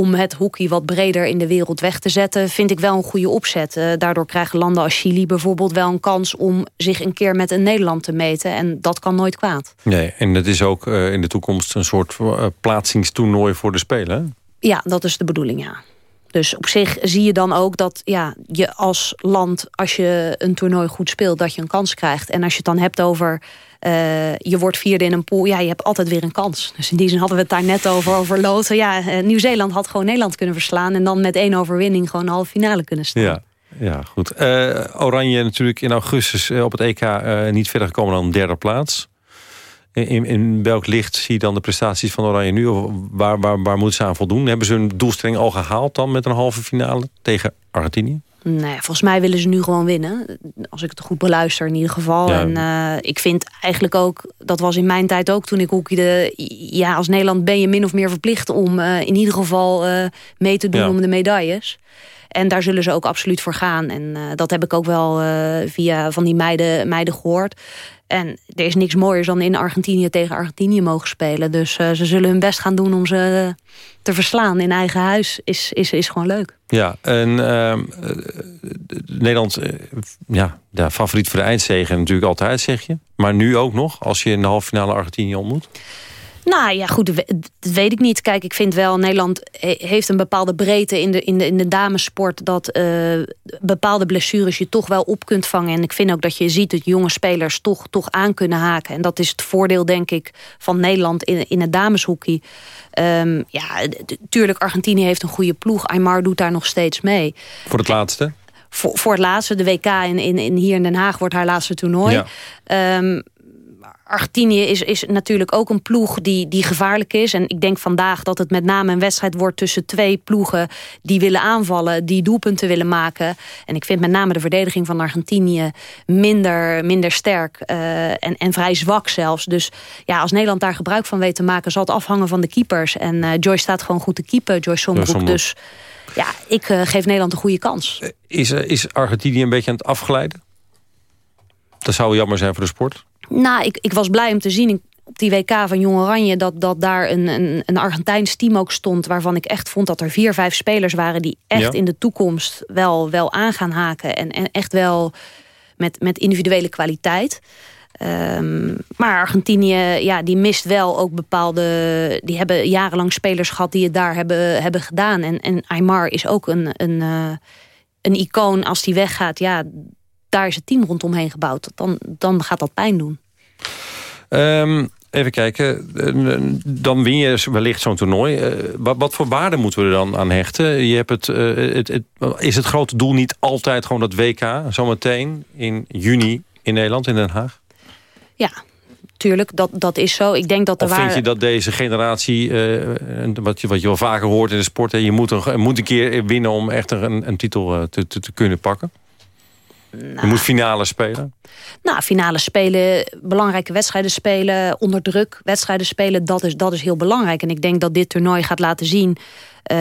om het hockey wat breder in de wereld weg te zetten... vind ik wel een goede opzet. Uh, daardoor krijgen landen als Chili bijvoorbeeld wel een kans... om zich een keer met een Nederland te meten. En dat kan nooit kwaad. Nee, en dat is ook uh, in de toekomst een soort uh, plaatsingstoernooi voor de Spelen, Ja, dat is de bedoeling, ja. Dus op zich zie je dan ook dat ja, je als land, als je een toernooi goed speelt, dat je een kans krijgt. En als je het dan hebt over uh, je wordt vierde in een pool, ja, je hebt altijd weer een kans. Dus in die zin hadden we het daar net over, over loten. Ja, uh, Nieuw-Zeeland had gewoon Nederland kunnen verslaan... en dan met één overwinning gewoon een halve finale kunnen staan. Ja. Ja, goed. Uh, Oranje natuurlijk in augustus op het EK niet verder gekomen dan derde plaats. In, in welk licht zie je dan de prestaties van Oranje nu? Of waar, waar, waar moeten ze aan voldoen? Hebben ze hun doelstelling al gehaald dan met een halve finale tegen Argentinië? Nee, volgens mij willen ze nu gewoon winnen. Als ik het goed beluister in ieder geval. Ja. En uh, ik vind eigenlijk ook, dat was in mijn tijd ook toen ik hockeyde... ja, als Nederland ben je min of meer verplicht om uh, in ieder geval uh, mee te doen ja. om de medailles. En daar zullen ze ook absoluut voor gaan. En dat heb ik ook wel via van die meiden, meiden gehoord. En er is niks mooiers dan in Argentinië tegen Argentinië mogen spelen. Dus uh, ze zullen hun best gaan doen om ze te verslaan in eigen huis. Is, is, is gewoon leuk. Ja, en uh, Nederland, uh, ja, favoriet voor de eindzege natuurlijk altijd, zeg je. Maar nu ook nog, als je in de halve finale Argentinië ontmoet? Nou ja, goed, dat weet ik niet. Kijk, ik vind wel, Nederland heeft een bepaalde breedte in de, in de, in de damesport... dat uh, bepaalde blessures je toch wel op kunt vangen. En ik vind ook dat je ziet dat jonge spelers toch, toch aan kunnen haken. En dat is het voordeel, denk ik, van Nederland in, in het dameshockey. Um, ja, tuurlijk, Argentinië heeft een goede ploeg. Aymar doet daar nog steeds mee. Voor het laatste? Voor, voor het laatste, de WK in, in, in hier in Den Haag wordt haar laatste toernooi. Ja. Um, Argentinië is, is natuurlijk ook een ploeg die, die gevaarlijk is. En ik denk vandaag dat het met name een wedstrijd wordt... tussen twee ploegen die willen aanvallen, die doelpunten willen maken. En ik vind met name de verdediging van Argentinië minder, minder sterk. Uh, en, en vrij zwak zelfs. Dus ja, als Nederland daar gebruik van weet te maken... zal het afhangen van de keepers. En uh, Joyce staat gewoon goed te keeper, Joyce Sombroek. Dus ja, ik uh, geef Nederland een goede kans. Is, is Argentinië een beetje aan het afgeleiden? Dat zou jammer zijn voor de sport. Nou, ik, ik was blij om te zien op die WK van Jong Oranje... dat, dat daar een, een, een Argentijns team ook stond... waarvan ik echt vond dat er vier, vijf spelers waren... die echt ja. in de toekomst wel, wel aan gaan haken. En, en echt wel met, met individuele kwaliteit. Um, maar Argentinië, ja, die mist wel ook bepaalde... die hebben jarenlang spelers gehad die het daar hebben, hebben gedaan. En, en Aymar is ook een, een, uh, een icoon als die weggaat. Ja, daar is het team rondomheen gebouwd. Dan, dan gaat dat pijn doen. Um, even kijken. Dan win je wellicht zo'n toernooi. Uh, wat, wat, voor waarde moeten we er dan aan hechten? Je hebt het, uh, het, het, is het grote doel niet altijd gewoon dat WK... zometeen in juni in Nederland, in Den Haag? Ja, tuurlijk, dat, dat is zo. Ik denk dat of vind je dat deze generatie, uh, wat, je, wat je wel vaker hoort in de sport... je moet een, moet een keer winnen om echt een, een titel te, te, te kunnen pakken? Nou, je moet finale spelen? Nou, finale spelen, belangrijke wedstrijden spelen, onder druk wedstrijden spelen, dat is, dat is heel belangrijk. En ik denk dat dit toernooi gaat laten zien, uh,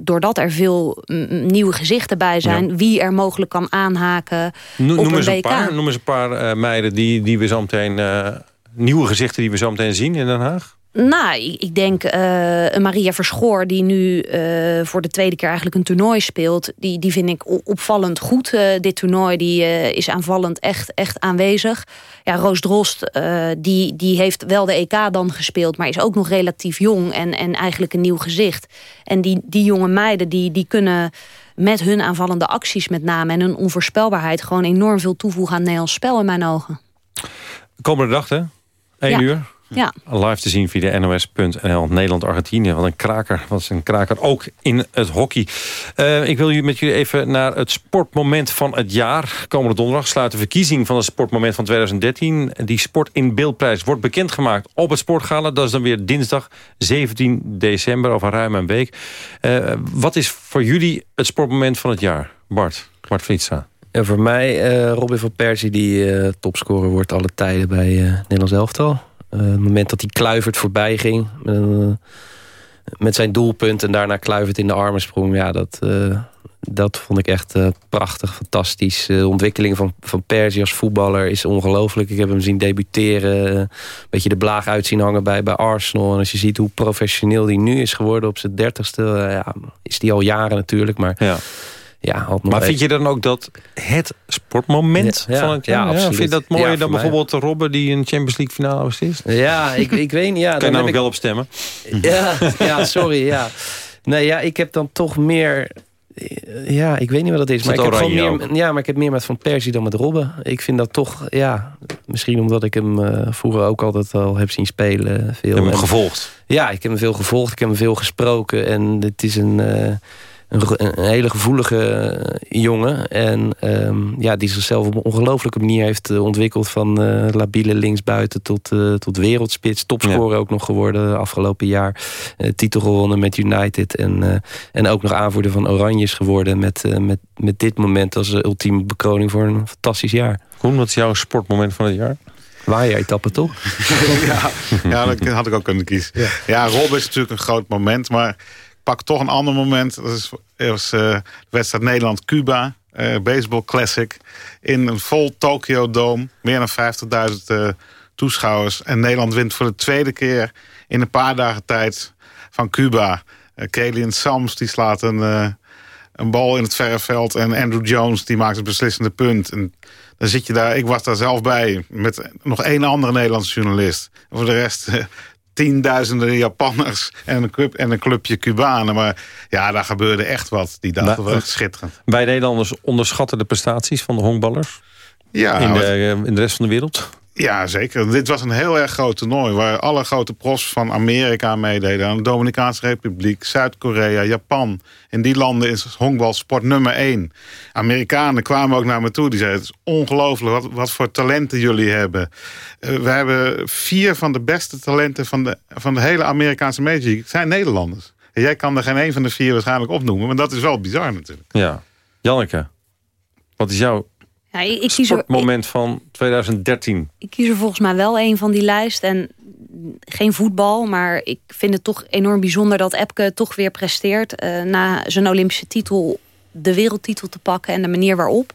doordat er veel nieuwe gezichten bij zijn, ja. wie er mogelijk kan aanhaken no, op noem een eens WK. Een paar, noem eens een paar uh, meiden die, die we zo meteen, uh, nieuwe gezichten die we zo meteen zien in Den Haag. Nou, ik denk uh, een Maria Verschoor... die nu uh, voor de tweede keer eigenlijk een toernooi speelt... die, die vind ik opvallend goed. Uh, dit toernooi die, is aanvallend echt, echt aanwezig. Ja, Roos Drost die, die heeft wel de EK dan gespeeld... maar is ook nog relatief jong en, en eigenlijk een nieuw gezicht. En die, die jonge meiden die, die kunnen met hun aanvallende acties met name... en hun onvoorspelbaarheid gewoon enorm veel toevoegen aan Nederlands spel in mijn ogen. Komende dag, hè? 1 ja. uur. Ja. Live te zien via nos.nl. Nederland-Argentinië. Wat een kraker. Wat is een kraker. Ook in het hockey. Uh, ik wil met jullie even naar het sportmoment van het jaar. Komende donderdag sluit de verkiezing van het sportmoment van 2013. Die Sport in Beeldprijs wordt bekendgemaakt op het Sportgala. Dat is dan weer dinsdag 17 december. Over ruim een week. Uh, wat is voor jullie het sportmoment van het jaar? Bart. Bart Vlietsa. Ja, voor mij uh, Robin van Persie die uh, topscorer wordt alle tijden bij uh, Nederlands elftal. Uh, het moment dat hij Kluivert voorbij ging. Uh, met zijn doelpunt en daarna Kluivert in de armen sprong. Ja, dat, uh, dat vond ik echt prachtig, fantastisch. De ontwikkeling van, van Persie als voetballer is ongelooflijk. Ik heb hem zien debuteren. Een beetje de blaag uitzien hangen bij, bij Arsenal. En als je ziet hoe professioneel die nu is geworden op zijn dertigste... ja, is die al jaren natuurlijk, maar... Ja ja, maar vind je dan ook dat het sportmoment van het jaar... Ja, absoluut. vind je dat mooier dan bijvoorbeeld de Robben die een Champions League finale is? Ja, ik, ik weet niet. Ja, kan je namelijk ik... wel op stemmen? Ja, ja, sorry. Ja. Nee, ja, ik heb dan toch meer... Ja, ik weet niet wat dat is. maar ik heb gewoon meer, ja, maar ik heb meer met Van Persie dan met Robben. Ik vind dat toch, ja, misschien omdat ik hem uh, vroeger ook altijd al heb zien spelen. Veel. Heb hem gevolgd? Ja, ik heb hem veel gevolgd. Ik heb hem veel gesproken. En het is een... Uh, een, een, hele gevoelige eh, jongen. En um, ja, die zichzelf op een ongelofelijke manier heeft uh, ontwikkeld. Van uh, labiele linksbuiten tot, uh, tot wereldspits. Topscorer ja. ook nog geworden afgelopen jaar. titel gewonnen met United. En, en ook nog aanvoerder van Oranjes geworden. Met, met, met dit moment als ultieme bekroning voor een fantastisch jaar. Koen, wat is jouw sportmoment van het jaar? Waaieretappe toch? ja, ja, dat had ik ook kunnen kiezen. Ja, ja Rob is natuurlijk een groot moment. Maar pak toch een ander moment. Dat is, was uh, de wedstrijd Nederland-Cuba. Uh, baseball Classic. In een vol Tokyo Dome. Meer dan 50.000 uh, toeschouwers. En Nederland wint voor de tweede keer in een paar dagen tijd van Cuba. Uh, Sams die slaat een, een bal in het verre veld. En Andrew Jones die maakt het beslissende punt. En dan zit je daar, ik was daar zelf bij. Met nog één andere Nederlandse journalist. En voor de rest tienduizenden Japanners en een, club, en een clubje Cubanen. Maar ja, daar gebeurde echt wat. Die dag was echt schitterend. Wij Nederlanders onderschatten de prestaties van de honkballers? Ja, in, de, eh, in de rest van de wereld? Ja, zeker. Dit was een heel erg groot toernooi... waar alle grote profs van Amerika meededen. De Dominicaanse Republiek, Zuid-Korea, Japan. In die landen is honkbal sport nummer één. Amerikanen kwamen ook naar me toe. Die zeiden, het is ongelooflijk wat, wat voor talenten jullie hebben. Uh, we hebben vier van de beste talenten van de, van de hele Amerikaanse Major zijn Nederlanders. En jij kan er geen een van de vier waarschijnlijk opnoemen. Maar dat is wel bizar natuurlijk. Ja. Janneke, wat is jouw ja, ik, ik kies er, moment van 2013. Ik kies er volgens mij wel een van die lijst. En geen voetbal, maar ik vind het toch enorm bijzonder... dat Epke toch weer presteert uh, na zijn Olympische titel... de wereldtitel te pakken en de manier waarop.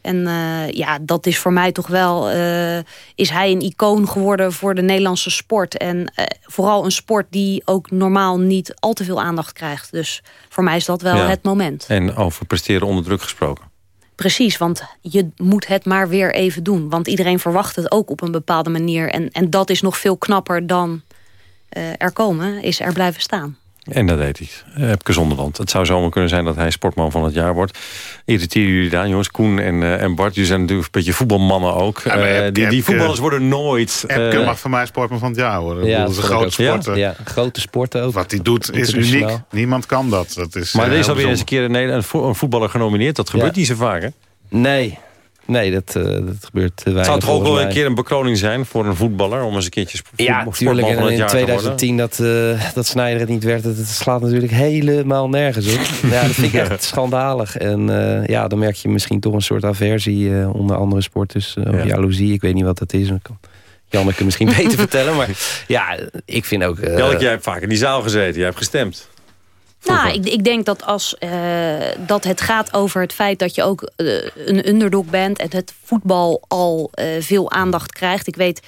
En uh, ja, dat is voor mij toch wel... Uh, is hij een icoon geworden voor de Nederlandse sport. En vooral een sport die ook normaal niet al te veel aandacht krijgt. Dus voor mij is dat wel het moment. En over presteren onder druk gesproken. Precies, want je moet het maar weer even doen. Want iedereen verwacht het ook op een bepaalde manier. En, en dat is nog veel knapper dan uh, er komen, is er blijven staan. En dat deed hij. Epke Zonderland. Het zou zomaar kunnen zijn dat hij sportman van het jaar wordt. Irriteren jullie daar, jongens? Koen en, uh, en Bart, jullie zijn natuurlijk een beetje voetbalmannen ook. Ja, uh, die, die voetballers worden nooit... Epke uh, mag voor mij sportman van het jaar worden. Ja, dat is een grote sporten. Ja, grote sporten ook. Wat hij doet is uniek. Niemand kan dat. dat is, maar er is alweer eens een keer een, een voetballer genomineerd. Dat gebeurt niet zo vaak, hè? Nee, Nee, dat, uh, dat gebeurt te weinig. Zou het ook wel een keer een bekroning zijn voor een voetballer... om eens een keertje sp ja, natuurlijk. En in 2010 dat, uh, dat Snijder het niet werd... Het, slaat natuurlijk helemaal nergens op. ja, dat vind ik echt schandalig. En uh, ja, dan merk je misschien toch een soort aversie... onder andere sporters, of ja. jaloezie. Ik weet niet wat dat is. Janneke misschien beter vertellen. Maar ja, ik vind ook... Welk, jij hebt vaak in die zaal gezeten. Jij hebt gestemd. Nou, ik, ik, denk dat als uh, dat het gaat over het feit dat je ook uh, een underdog bent... en het voetbal al uh, veel aandacht krijgt. Ik weet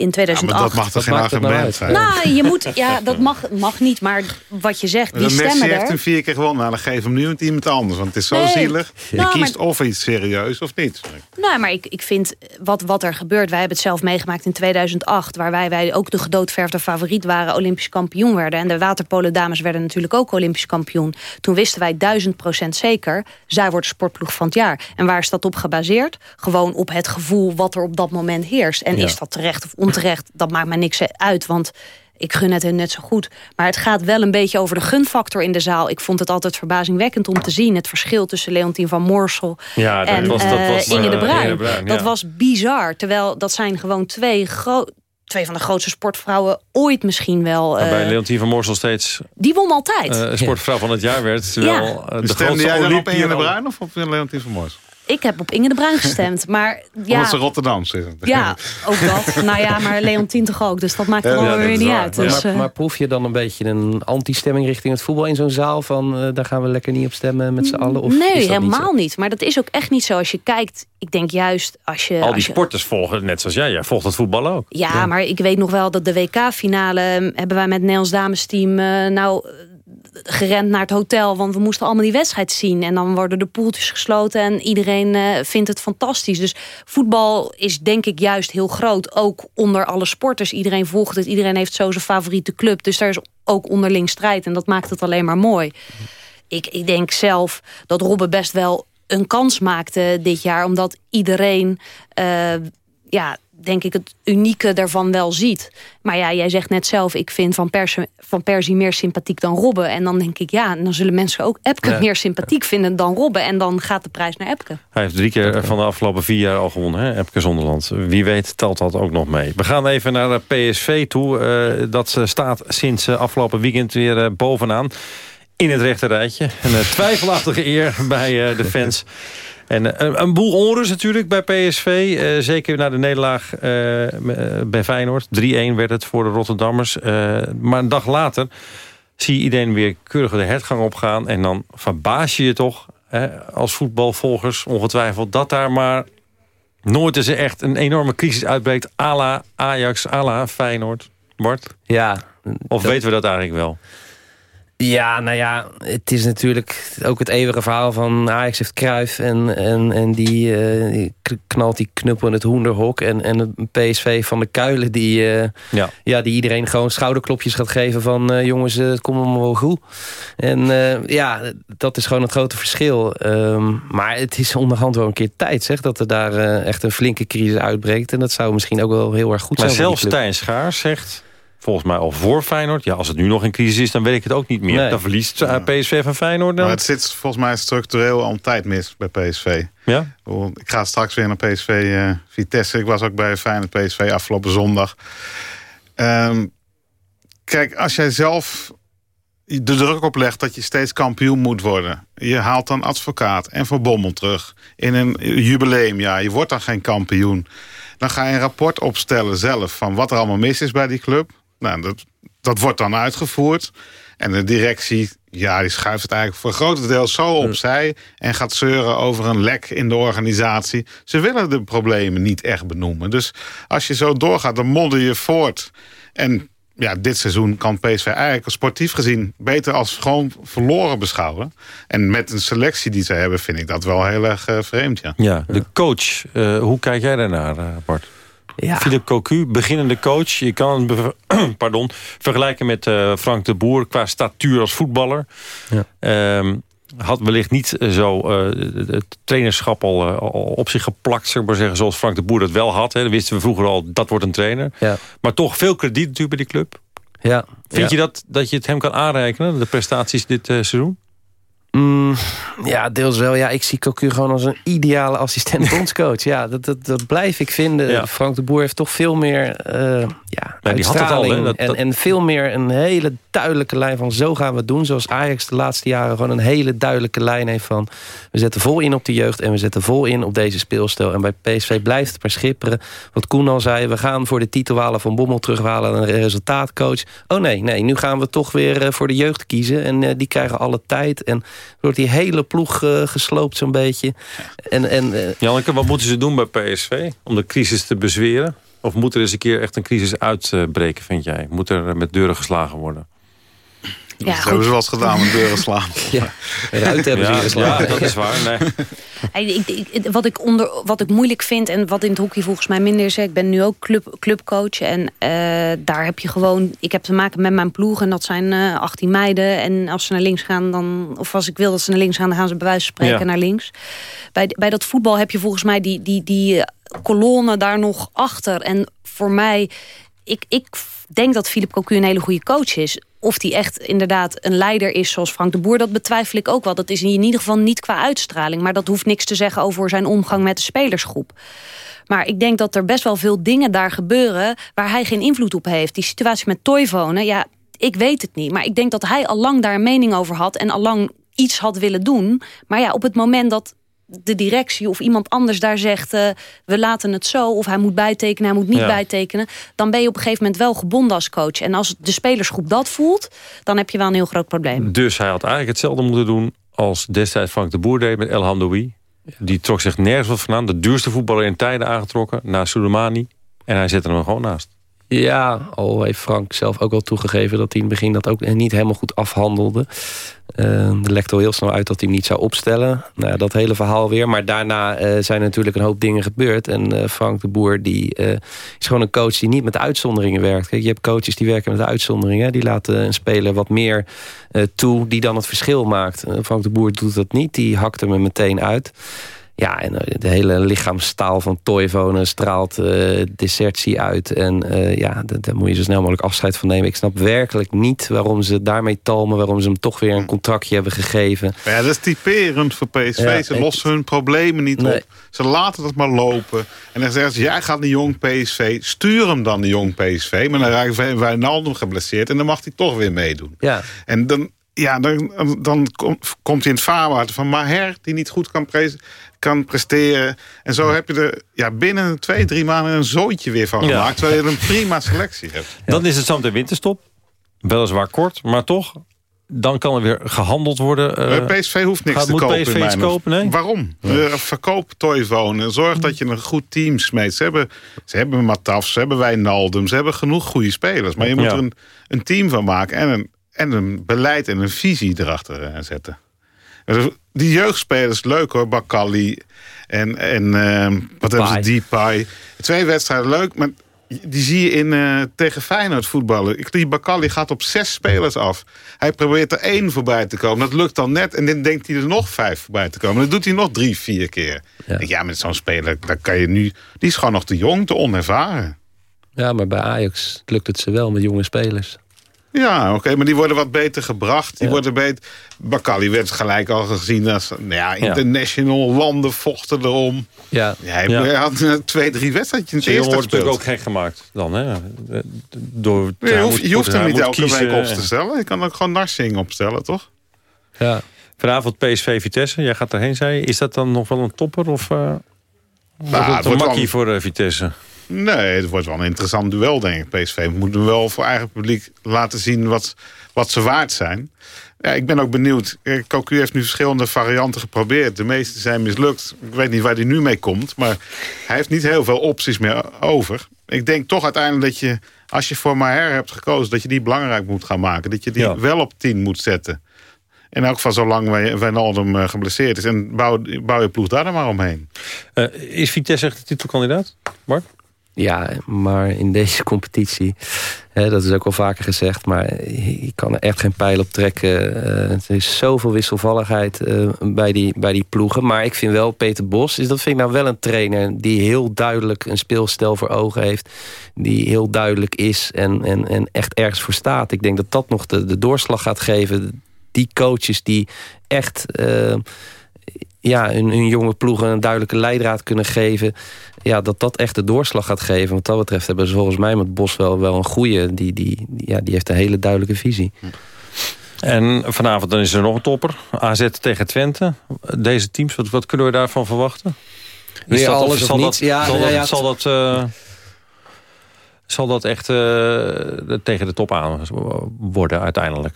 in 2008. Ja, dat mag toch geen argument zijn? Nou, je moet, ja, dat mag, mag niet. Maar wat je zegt, die stemmen Messi heeft hem vier keer gewonnen. Nou, dan geef hem nu met iemand anders. Want het is zo nee. zielig. Je nou, kiest maar, of iets serieus of niet. Nou, maar ik, ik vind wat, wat er gebeurt. Wij hebben het zelf meegemaakt in 2008. Waar wij, wij ook de gedoodverfde favoriet waren. Olympisch kampioen werden. En de waterpolen dames werden natuurlijk ook Olympisch kampioen. Toen wisten wij duizend procent zeker. Zij wordt sportploeg van het jaar. En waar is dat op gebaseerd? Gewoon op het gevoel wat er op dat moment heerst. En ja. is dat terecht of onterecht, dat maakt mij niks uit. Want ik gun het hen net zo goed. Maar het gaat wel een beetje over de gunfactor in de zaal. Ik vond het altijd verbazingwekkend om te zien. Het verschil tussen Leontien van Moorsel ja, en was, dat was, uh, Inge de Bruin. De Bruin ja. Dat was bizar. Terwijl dat zijn gewoon twee grote twee van de grootste sportvrouwen ooit misschien wel. Uh, bij Leontien van Moorsel steeds... Die won altijd. Uh, sportvrouw van het jaar werd. Terwijl ja. de Stemde jij dan op Inge de Bruin of op Leontien van Moorsel? Ik heb op Inge de Bruin gestemd. Maar, ja, Omdat ze Rotterdam zitten. Ja, ook dat. nou ja, maar Leontien toch ook. Dus dat maakt er ja, weer niet uit. Dus, maar, maar, proef je dan een beetje een anti-stemming richting het voetbal in zo'n zaal? Van uh, daar gaan we lekker niet op stemmen met z'n allen? Of nee, helemaal niet, niet, Maar dat is ook echt niet zo. Als je kijkt, ik denk juist als je... Al die als je, sporters volgen, net zoals jij. Jij volgt het voetbal ook. Ja, ja. maar ik weet nog wel dat de WK-finale... hebben wij met Nederlands damesteam... Uh, nou gerend naar het hotel, want we moesten allemaal die wedstrijd zien. En dan worden de poeltjes gesloten en iedereen uh, vindt het fantastisch. Dus voetbal is denk ik juist heel groot, ook onder alle sporters. Iedereen volgt het, iedereen heeft zo zijn favoriete club. Dus daar is ook onderling strijd en dat maakt het alleen maar mooi. Ik, ik denk zelf dat Robbe best wel een kans maakte dit jaar, omdat iedereen... Uh, ja, denk ik het unieke daarvan wel ziet. Maar ja, jij zegt net zelf, ik vind Van Persie, van Persie meer sympathiek dan Robben. En dan denk ik, ja, dan zullen mensen ook Epke ja. meer sympathiek vinden dan Robben. En dan gaat de prijs naar Epke. Hij heeft drie keer van de afgelopen vier jaar al gewonnen, hè? Epke Zonderland. Wie weet telt dat ook nog mee. We gaan even naar de PSV toe. Uh, dat staat sinds uh, afgelopen weekend weer uh, bovenaan. In het rechterrijtje. Een twijfelachtige eer bij de fans. En een, een, boel onrust natuurlijk bij PSV. Uh, zeker na de nederlaag uh, bij Feyenoord. 3-1 werd het voor de Rotterdammers. Maar een dag later zie je iedereen weer keurig de hertgang opgaan. En dan verbaas je je toch als voetbalvolgers ongetwijfeld... dat daar maar nooit eens echt een enorme crisis uitbreekt. à la Ajax, à la Feyenoord. Bart? Ja. Of dat... weten we dat eigenlijk wel? Ja, nou ja, het is natuurlijk ook het eeuwige verhaal van Ajax heeft Kruif en, en, en die, uh, die knalt die knuppel in het hoenderhok. En, en het PSV van de Kuilen die, uh, ja. Ja, die iedereen gewoon schouderklopjes gaat geven van uh, jongens, het komt allemaal wel goed. En ja, dat is gewoon het grote verschil. Um, maar het is onderhand wel een keer tijd zeg, dat er daar echt een flinke crisis uitbreekt. En dat zou misschien ook wel heel erg goed maar zijn. Maar zelfs Stijn Schaar zegt volgens mij al voor Feyenoord. Ja, als het nu nog een crisis is, dan weet ik het ook niet meer. Nee. Dan verliest ja. PSV van Feyenoord dan. Maar het zit volgens mij structureel al een tijd mis bij PSV. Ja? Ik ga straks weer naar PSV uh, Vitesse. Ik was ook bij Feyenoord PSV afgelopen zondag. Um, kijk, als jij zelf de druk oplegt dat je steeds kampioen moet worden. Je haalt dan advocaat en Van Bommel terug in een jubileumjaar. Je wordt dan geen kampioen. Dan ga je een rapport opstellen zelf van wat er allemaal mis is bij die club. Nou, dat, dat wordt dan uitgevoerd. En de directie, ja, die schuift het eigenlijk voor een groot deel zo opzij... en gaat zeuren over een lek in de organisatie. Ze willen de problemen niet echt benoemen. Dus als je zo doorgaat, dan modder je voort. En ja, dit seizoen kan PSV eigenlijk sportief gezien... beter als gewoon verloren beschouwen. En met een selectie die ze hebben, vind ik dat wel heel erg uh, vreemd. Ja, ja de coach, uh, hoe kijk jij daarnaar, uh, Bart? Ja. Philip Cocu, beginnende coach. Je kan hem pardon, vergelijken met uh, Frank de Boer qua statuur als voetballer. Ja. Um, had wellicht niet zo uh, het trainerschap al, uh, al, op zich geplakt, zeg maar zeggen, zoals Frank de Boer dat wel had. Hè. Dat wisten we vroeger al, dat wordt een trainer. Ja. Maar toch veel krediet natuurlijk bij die club. Ja. Vind ja. je dat, dat je het hem kan aanrekenen, de prestaties dit uh, seizoen? Mm, ja, deels wel. Ja, ik zie Cocu gewoon als een ideale assistent-bondscoach. ja, dat, dat, dat blijf ik vinden. Ja. Frank de Boer heeft toch veel meer uh, ja, nee, die had het al, hè? Dat, en, en veel meer een hele duidelijke lijn van zo gaan we het doen. Zoals Ajax de laatste jaren gewoon een hele duidelijke lijn heeft van... we zetten vol in op de jeugd en we zetten vol in op deze speelstijl. En bij PSV blijft het maar schipperen. Wat Koen al zei, we gaan voor de titelwalen van Bommel terughalen... een resultaatcoach. Oh nee, nee, nu gaan we toch weer uh, voor de jeugd kiezen. En uh, die krijgen alle tijd en wordt die hele ploeg uh, gesloopt zo'n beetje. En, en, uh, Janneke, wat moeten ze doen bij PSV om de crisis te bezweren? Of moet er eens een keer echt een crisis uitbreken, vind jij? Moet er met deuren geslagen worden? Ja, dat hebben ze wel eens gedaan met deuren slaan. Ja, eruit hebben ze ja, geslagen. Ja, dat is waar. Nee. Ik, ik, wat, ik onder, wat ik moeilijk vind en wat in het hockey volgens mij minder is... ik ben nu ook club, clubcoach en uh, daar heb je gewoon... ik heb te maken met mijn ploeg en dat zijn uh, 18 meiden. En als ze naar links gaan, dan, of als ik wil dat ze naar links gaan... dan gaan ze bij wijze van spreken ja. naar links. Bij, bij dat voetbal heb je volgens mij die, die, die kolonne daar nog achter. En voor mij... Ik, ik denk dat Philip Cocu een hele goede coach is. Of die echt inderdaad een leider is zoals Frank de Boer... dat betwijfel ik ook wel. Dat is in ieder geval niet qua uitstraling. Maar dat hoeft niks te zeggen over zijn omgang met de spelersgroep. Maar ik denk dat er best wel veel dingen daar gebeuren... waar hij geen invloed op heeft. Die situatie met Toivonen, ja, ik weet het niet. Maar ik denk dat hij al lang daar een mening over had... en al lang iets had willen doen. Maar ja, op het moment dat de directie of iemand anders daar zegt... Uh, we laten het zo, of hij moet bijtekenen, hij moet niet bijtekenen... dan ben je op een gegeven moment wel gebonden als coach. En als de spelersgroep dat voelt, dan heb je wel een heel groot probleem. Dus hij had eigenlijk hetzelfde moeten doen als destijds Frank de Boer deed met El Hamdoui. Die trok zich nergens wat van aan. De duurste voetballer in tijden aangetrokken, naar Soleimani. En hij zette hem gewoon naast. Ja, al heeft Frank zelf ook wel toegegeven... dat hij in het begin dat ook niet helemaal goed afhandelde. Uh, er lekte al heel snel uit dat hij niet zou opstellen. Nou, dat hele verhaal weer. Maar daarna uh, zijn natuurlijk een hoop dingen gebeurd. En uh, Frank de Boer die, is gewoon een coach die niet met uitzonderingen werkt. Kijk, je hebt coaches die werken met uitzonderingen. Die laten een speler wat meer toe die dan het verschil maakt. Frank de Boer doet dat niet. Die hakt hem meteen uit. Ja, en eh, de hele lichaamstaal van Toivonen straalt uh, desertie uit. En uh, ja, daar moet je zo snel mogelijk afscheid van nemen. Ik snap werkelijk niet waarom ze daarmee talmen. Waarom ze hem toch weer een contractje hebben gegeven. Ja, dat is typerend voor PSV. ze lossen hun problemen niet op. Ze laten het maar lopen. En dan zeggen ze, jij gaat een jong PSV. Stuur hem dan de jong PSV. Maar dan raakt Wijnaldum geblesseerd. En dan mag hij toch weer meedoen. Ja. En dan, ja, dan, dan komt hij in het vaarwater van Maher... die niet goed kan, kan presteren. En zo heb je er ja, binnen twee, drie maanden een zooitje weer van gemaakt... terwijl je een prima selectie hebt. Dan is het zo de winterstop. Weliswaar kort, maar toch dan kan er weer gehandeld worden. Uh, eh, PSV hoeft niks te kopen. PSV iets kopen, nee? Waarom? Uh, verkoop Toivonen. Zorg dat je een goed team smeet. Ze hebben, ze hebben Mataf, ze hebben Wijnaldum. Ze hebben genoeg goede spelers. Maar je moet er een, een team van maken. En een, en een beleid en een visie erachter eh, zetten. Die jeugdspelers, leuk hoor. Bakali en, en uh, wat hebben ze? Depay. Twee wedstrijden leuk, maar die zie je in, uh, tegen Feyenoord voetballen. Die Bakali gaat op zes spelers af. Hij probeert er één voorbij te komen. Dat lukt dan net. En dan denkt hij er nog vijf voorbij te komen. Dat doet hij nog drie, vier keer. Ja, ja met zo'n speler, daar kan je nu... Die is gewoon nog te jong, te onervaren. Ja, maar bij Ajax lukt het ze wel met jonge spelers. Ja, oké, maar die worden wat beter gebracht. Die worden beter... Bakali werd gelijk al gezien als nou ja, international landen vochten erom. Ja. ja hij had twee, drie wedstrijdjes in het eerste wordt natuurlijk ook gek gemaakt dan, hè? Door, je, hoeft, je hoeft hem niet elke week op te stellen. Je kan ook gewoon Narsing opstellen, toch? Ja. Vanavond PSV Vitesse, jij gaat erheen, zei Is dat dan nog wel een topper of... Uh, nou, het een makkie voor uh, Vitesse? Nee, het wordt wel een interessant duel, denk ik. PSV moet wel voor eigen publiek laten zien wat, wat ze waard zijn. Ja, ik ben ook benieuwd. Cocu heeft nu verschillende varianten geprobeerd. De meeste zijn mislukt. Ik weet niet waar hij nu mee komt. Maar hij heeft niet heel veel opties meer over. Ik denk toch uiteindelijk dat je, als je voor Maher hebt gekozen... dat je die belangrijk moet gaan maken. Dat je die wel op 10 moet zetten. In elk geval zolang Wijnaldum uh, geblesseerd is. En bouw, bouw je ploeg daar dan maar omheen. Uh, is Vitesse echt de titelkandidaat, Mark? Ja, maar in deze competitie, hè, dat is ook al vaker gezegd... maar je kan er echt geen pijl op trekken. Uh, er is zoveel wisselvalligheid uh, bij, die, bij die ploegen. Maar ik vind wel, Peter Bos, is, dat vind ik nou wel een trainer... die heel duidelijk een speelstel voor ogen heeft. Die heel duidelijk is en, en, en echt ergens voor staat. Ik denk dat dat nog de, de doorslag gaat geven. Die coaches die echt... Uh, ja, hun, hun jonge ploegen een duidelijke leidraad kunnen geven ja, dat dat echt de doorslag gaat geven. Wat dat betreft hebben ze volgens mij met Bos wel, wel een goede. Die, die, ja, die heeft een hele duidelijke visie. En vanavond dan is er nog een topper. AZ tegen Twente. Deze teams, wat, wat kunnen we daarvan verwachten? Is dat, alles of, zal Dat, ja, zal, dat, zal dat, uh, zal dat echt uh, tegen de top aan worden uiteindelijk?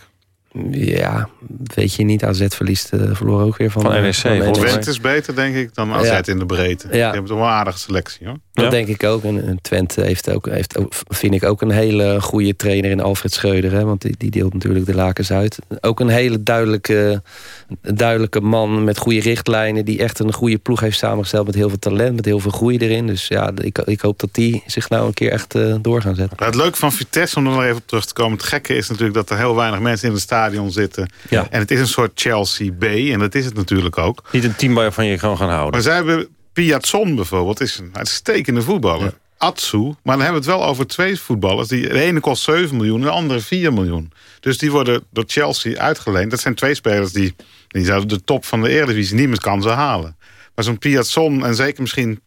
Ja, weet je niet. AZ verliest, uh, verloor ook weer van, van NEC. Van Twente is beter, denk ik, dan AZ in de breedte. Ja. Je hebt een aardige selectie, hoor. Dat denk ik ook. En, Twente heeft ook, heeft ook, vind ik ook een hele goede trainer in Alfred Schreuder. Hè, want die, die deelt natuurlijk de lakens uit. Ook een hele duidelijke, duidelijke man met goede richtlijnen. Die echt een goede ploeg heeft samengesteld met heel veel talent. Met heel veel groei erin. Dus ja, ik, ik hoop dat die zich nou een keer echt uh, door gaan zetten. het leuke van Vitesse, om er nog even op terug te komen. Het gekke is natuurlijk dat er heel weinig mensen in het stadion zitten. Ja. En het is een soort Chelsea B. En dat is het natuurlijk ook. Niet een team waarvan je gewoon gaan houden. Maar zij hebben Piazzon bijvoorbeeld is een uitstekende voetballer. Atsu, maar dan hebben we het wel over twee voetballers. Die, de ene kost 7 miljoen, de andere 4 miljoen. Dus die worden door Chelsea uitgeleend. Dat zijn twee spelers die, die zouden de top van de Eredivisie niet meer kansen halen. Maar zo'n Piazzon, en zeker misschien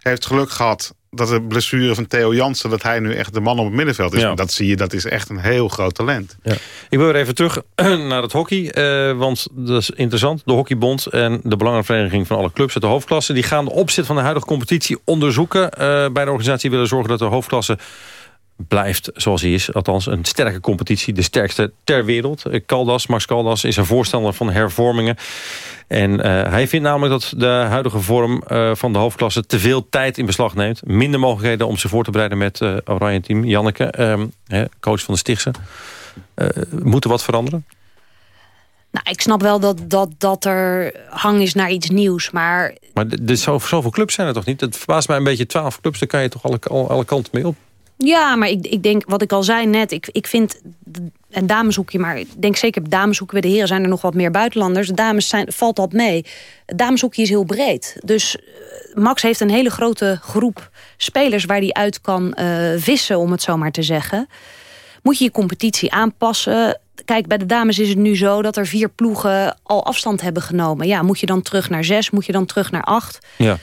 heeft geluk gehad dat de blessure van Theo Jansen... dat hij nu echt de man op het middenveld is. Ja. Dat zie je, dat is echt een heel groot talent. Ja. Ik wil weer even terug naar het hockey. eh, want dat is interessant. De Hockeybond en de Belangenvereniging van alle clubs uit de hoofdklasse... die gaan de opzet van de huidige competitie onderzoeken. Eh, bij de organisatie willen zorgen dat de hoofdklasse blijft zoals hij is. Althans, een sterke competitie. De sterkste ter wereld. Eh, Caldas, Max Caldas is een voorstander van hervormingen. En eh, hij vindt namelijk dat de huidige vorm eh, van de hoofdklasse... te veel tijd in beslag neemt. Minder mogelijkheden om ze voor te bereiden met eh Oranje Team. Janneke, ehm, coach van de Stichtse. Moet er wat veranderen? Nou, ik snap wel dat, dat, dat er hang is naar iets nieuws. Maar Maar er zo, zoveel clubs zijn er toch niet? Het verbaast mij een beetje. Twaalf clubs, daar kan je toch alle kanten mee op? Ja, maar ik, ik denk, wat ik al zei net... ik, ik vind, en dameshoekje, maar ik denk zeker dameshoekje... bij de heren zijn er nog wat meer buitenlanders. De dames zijn, valt dat mee. Dameshoekje is heel breed. Dus eh, Max heeft een hele grote groep spelers... waar hij uit kan eh, vissen, om het zo maar te zeggen. Moet je je competitie aanpassen... Kijk, bij de dames is het nu zo dat er vier ploegen al afstand hebben genomen. Ja, moet je dan terug naar zes? Moet je dan terug naar acht? Ja.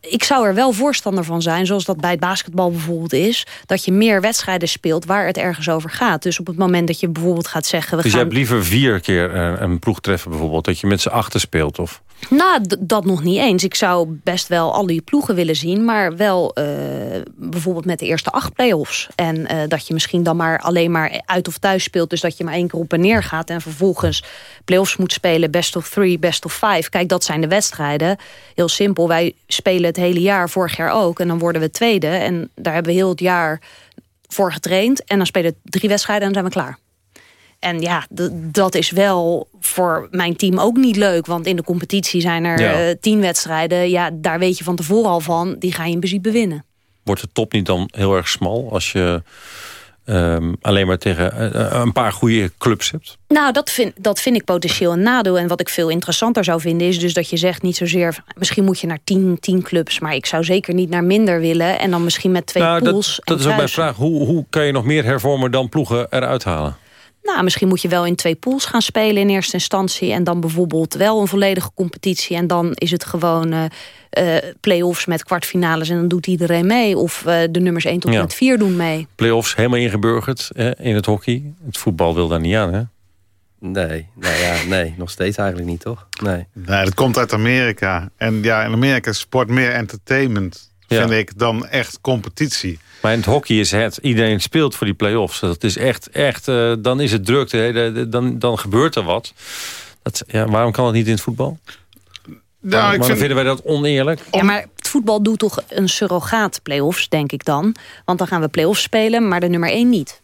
Ik zou er wel voorstander van zijn, zoals dat bij het basketbal bijvoorbeeld is, dat je meer wedstrijden speelt waar het ergens over gaat. Dus op het moment dat je bijvoorbeeld gaat zeggen... We dus gaan... jij hebt liever vier keer eh, een ploeg treffen bijvoorbeeld? Dat je met z'n achter speelt? Of? Nou, dat nog niet eens. Ik zou best wel al die ploegen willen zien, maar wel eh, bijvoorbeeld met de eerste acht play-offs. En eh, dat je misschien dan maar alleen maar uit of thuis speelt, dus dat je maar één keer op en neer gaat en vervolgens play-offs moet spelen, best of three, best of five. Kijk, dat zijn de wedstrijden. Heel simpel, wij spelen het hele jaar, vorig jaar ook, en dan worden we tweede. En daar hebben we heel het jaar voor getraind. En dan spelen we drie wedstrijden en dan zijn we klaar. En ja, dat is wel voor mijn team ook niet leuk. Want in de competitie zijn er Ja. eh, tien wedstrijden. Ja, daar weet je van tevoren al van. Die ga je in principe winnen. Wordt de top niet dan heel erg smal als je ehm, alleen maar tegen eh, een paar goede clubs hebt? Nou, dat vind, dat vind ik potentieel een nadeel. En wat ik veel interessanter zou vinden is dus dat je zegt niet zozeer... misschien moet je naar tien, tien clubs, maar ik zou zeker niet naar minder willen. En dan misschien met twee nou, pools. dat, dat is ook mijn vraag. Hoe, hoe kan je nog meer hervormen dan ploegen eruit halen? Nou, misschien moet je wel in twee pools gaan spelen in eerste instantie. En dan bijvoorbeeld wel een volledige competitie. En dan is het gewoon eh eh, play-offs met kwartfinales. En dan doet iedereen mee. Of eh, de nummers 1 tot en Ja. met 4 doen mee. Playoffs helemaal ingeburgerd eh, in het hockey. Het voetbal wil daar niet aan, hè? Nee, nou ja, nee, nog steeds eigenlijk niet, toch? Nee. Nee, dat komt uit Amerika. En ja, in Amerika is sport meer entertainment, Ja. vind ik, dan echt competitie. Maar in het hockey is het, iedereen speelt voor die play-offs. Dat is echt, echt eh, dan is het hè, de- dan, dan gebeurt er wat. Dat, ja, waarom kan dat niet in het voetbal? Nou, maar ik dan vind- vinden wij dat oneerlijk. Ja, maar het voetbal doet toch een surrogaat play-offs, denk ik dan. Want dan gaan we play-offs spelen, maar de nummer 1 niet.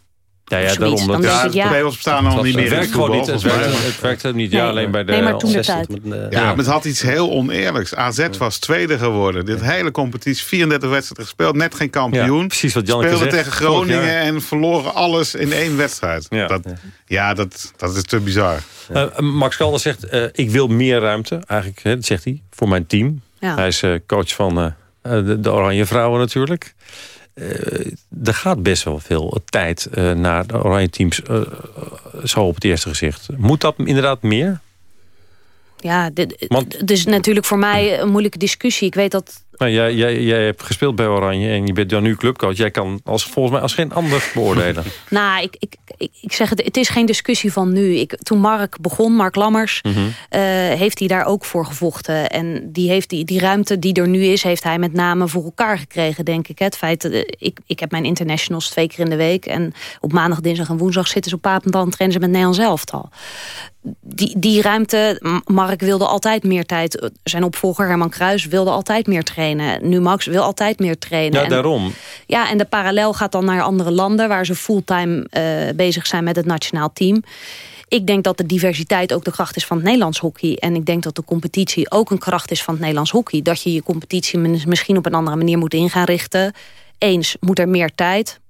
Ja, ja, daarom. Dat, denk ik, ja. play-offs bestaan al niet meer in werkt het gewoon niet. Het werkt, het werkt niet. Ja, alleen bij de Nee, maar toen de 16 tijd. met, eh, Ja, maar het had iets heel oneerlijks. AZ was tweede geworden. Dit hele competitie, 34 wedstrijden gespeeld. Net geen kampioen. Ja, precies wat Janneke Speelden zegt. tegen Groningen en verloren alles in één wedstrijd. Ja. Dat, ja, dat, dat is te bizar. Eh, Max Calder zegt, eh, ik wil meer ruimte. Eigenlijk, hè, dat zegt hij, voor mijn team. Ja. Hij is eh, coach van de, de Oranje Vrouwen natuurlijk. Eh, er gaat best wel veel tijd eh, naar de Oranje teams. eh, zo op het eerste gezicht. Moet dat inderdaad meer? Ja, dit, Want- is natuurlijk voor mij een moeilijke discussie. Ik weet dat Nou, jij, jij, jij hebt gespeeld bij Oranje en je bent dan nu clubcoach. Jij kan als, volgens mij als geen ander beoordelen. Nou, ik, ik, ik, ik zeg het, het is geen discussie van nu. Ik, toen Mark begon, Mark Lammers, eh, heeft hij daar ook voor gevochten. En die, heeft die, die ruimte die er nu is, heeft hij met name voor elkaar gekregen, denk ik. hè. Het feit, dat, eh, ik, ik heb mijn internationals twee keer in de week. En op maandag, dinsdag en woensdag zitten ze op Papendal en trainen ze met Nederlands elftal. Die, die ruimte, Mark wilde altijd meer tijd. Zijn opvolger Herman Kruis wilde altijd meer trainen. Nu Max wil altijd meer trainen. Ja, En- daarom. ja, en de parallel gaat dan naar andere landen... waar ze fulltime eh, bezig zijn met het nationaal team. Ik denk dat de diversiteit ook de kracht is van het Nederlands hockey. En ik denk dat de competitie ook een kracht is van het Nederlands hockey. Dat je je competitie mis- misschien op een andere manier moet in gaan richten. Eens, moet er meer tijd?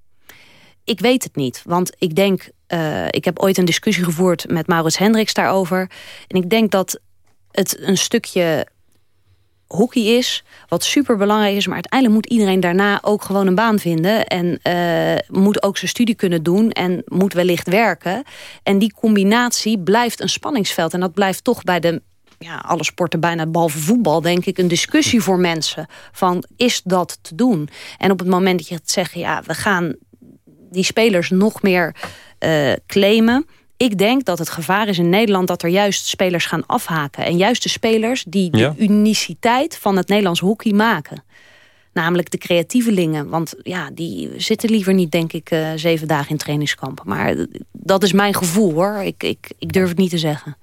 Ik weet het niet, want ik denk... eh, ik heb ooit een discussie gevoerd met Maurits Hendricks daarover. En ik denk dat het een stukje hockey is, wat super belangrijk is. Maar uiteindelijk moet iedereen daarna ook gewoon een baan vinden. En eh, moet ook zijn studie kunnen doen en moet wellicht werken. En die combinatie blijft een spanningsveld. En dat blijft toch bij de ja, alle sporten bijna behalve voetbal, denk ik, een discussie voor mensen. Van, is dat te doen? En op het moment dat je het zegt, ja, we gaan die spelers nog meer uh, claimen... Ik denk dat het gevaar is in Nederland dat er juist spelers gaan afhaken. En juist de spelers die de uniciteit van het Nederlands hockey maken. Namelijk de creatievelingen. Want ja, die zitten liever niet, denk ik, uh, zeven dagen in trainingskampen. Maar dat is mijn gevoel, hoor. Ik, ik, ik durf het niet te zeggen.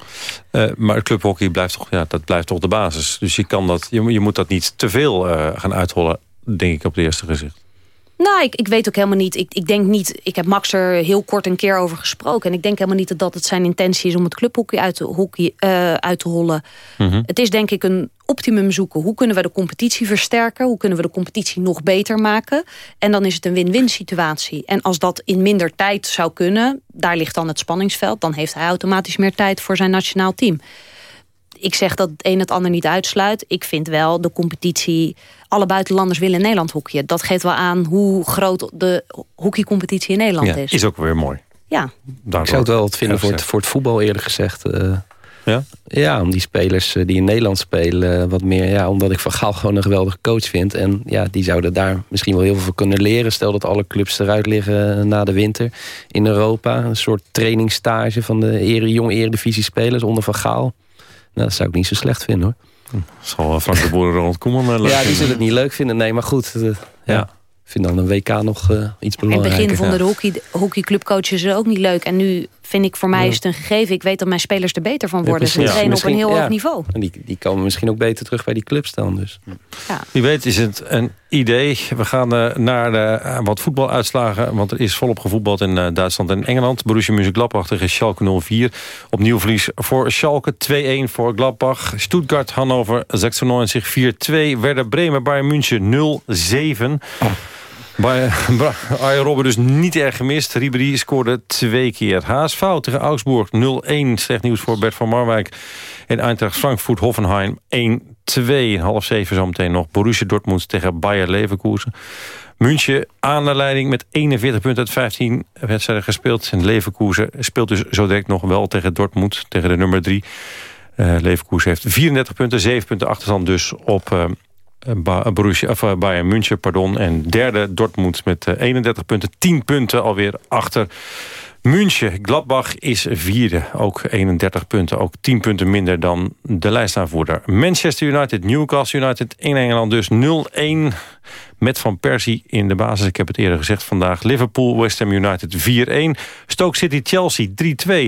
Uh, maar clubhockey blijft toch, ja, dat blijft toch de basis. Dus je, kan dat, je, je moet dat niet te veel uh, gaan uithollen, denk ik, op het eerste gezicht. Nou, ik, ik weet ook helemaal niet. Ik, ik denk niet. Ik heb Max er heel kort een keer over gesproken. En ik denk helemaal niet dat, dat het zijn intentie is om het clubhockey uit te, hockey, uh, uit te hollen. Mm Het is denk ik een optimum zoeken. Hoe kunnen we de competitie versterken? Hoe kunnen we de competitie nog beter maken? En dan is het een win-win situatie. En als dat in minder tijd zou kunnen, daar ligt dan het spanningsveld. Dan heeft hij automatisch meer tijd voor zijn nationaal team ik zeg dat het een het ander niet uitsluit. Ik vind wel de competitie... alle buitenlanders willen in Nederland hockeyen. Dat geeft wel aan hoe groot de hockeycompetitie in Nederland ja, is. is ook weer mooi. Ja. ik zou het wel wat vinden voor het, voor het voetbal eerlijk gezegd. Uh, ja? ja, om die spelers eh, die in Nederland spelen wat meer... Ja, omdat ik Van Gaal gewoon een geweldige coach vind. En ja, die zouden daar misschien wel heel veel van kunnen leren. Stel dat alle clubs eruit liggen na de winter in Europa. Een soort trainingsstage van de ere, jonge eredivisie spelers onder Van Gaal. Nou, dat zou ik niet zo slecht vinden hoor. Zal eh, Frank de Boer Ronald Koeman eh, leuk Ja, die zullen het niet leuk vinden. Nee, maar goed. Uh, ja. Ik vind dan een WK nog uh, iets belangrijker. In het begin vonden de hockey, hockeyclubcoaches het ook niet leuk. En nu vind ik voor mij is het een gegeven. Ik weet dat mijn spelers er beter van worden. Ze trainen op een heel hoog niveau. En die, die komen misschien ook beter terug bij die clubs dan. Dus. Ja. Wie weet is het een idee. We gaan uh, naar de, uh, wat voetbaluitslagen. Want er is volop gevoetbald in uh, Duitsland en Engeland. Borussia Mönchengladbach tegen Schalke 04. Opnieuw verlies voor Schalke 2-1 voor Gladbach. Stuttgart, Hannover 96 4-2. Werder Bremen, Bayern München 0-7. Arjen Robben dus niet erg gemist. Ribéry scoorde twee keer. HSV tegen Augsburg 0-1. Slecht nieuws voor Bert van Marwijk. En Eintracht Frankfurt Hoffenheim 1-2. Half zeven zometeen nog. Borussia Dortmund tegen Bayer Leverkusen. München aan de leiding met 41 punten uit 15 wedstrijden gespeeld. En Leverkusen speelt dus zo direct nog wel tegen Dortmund. Tegen de nummer 3. Uh, eh, Leverkusen heeft 34 punten. 7 punten achterstand dus op... Uh, Borussia, of eh, Bayern München, pardon. En derde Dortmund met 31 eh, punten. 10 punten alweer achter München. Gladbach is vierde, ook 31 punten. Ook 10 punten minder dan de lijstaanvoerder. Manchester United, Newcastle United in Engeland dus 0-1 met Van Persie in de basis. Ik heb het eerder gezegd vandaag. Liverpool, West Ham United 4-1. Stoke City, Chelsea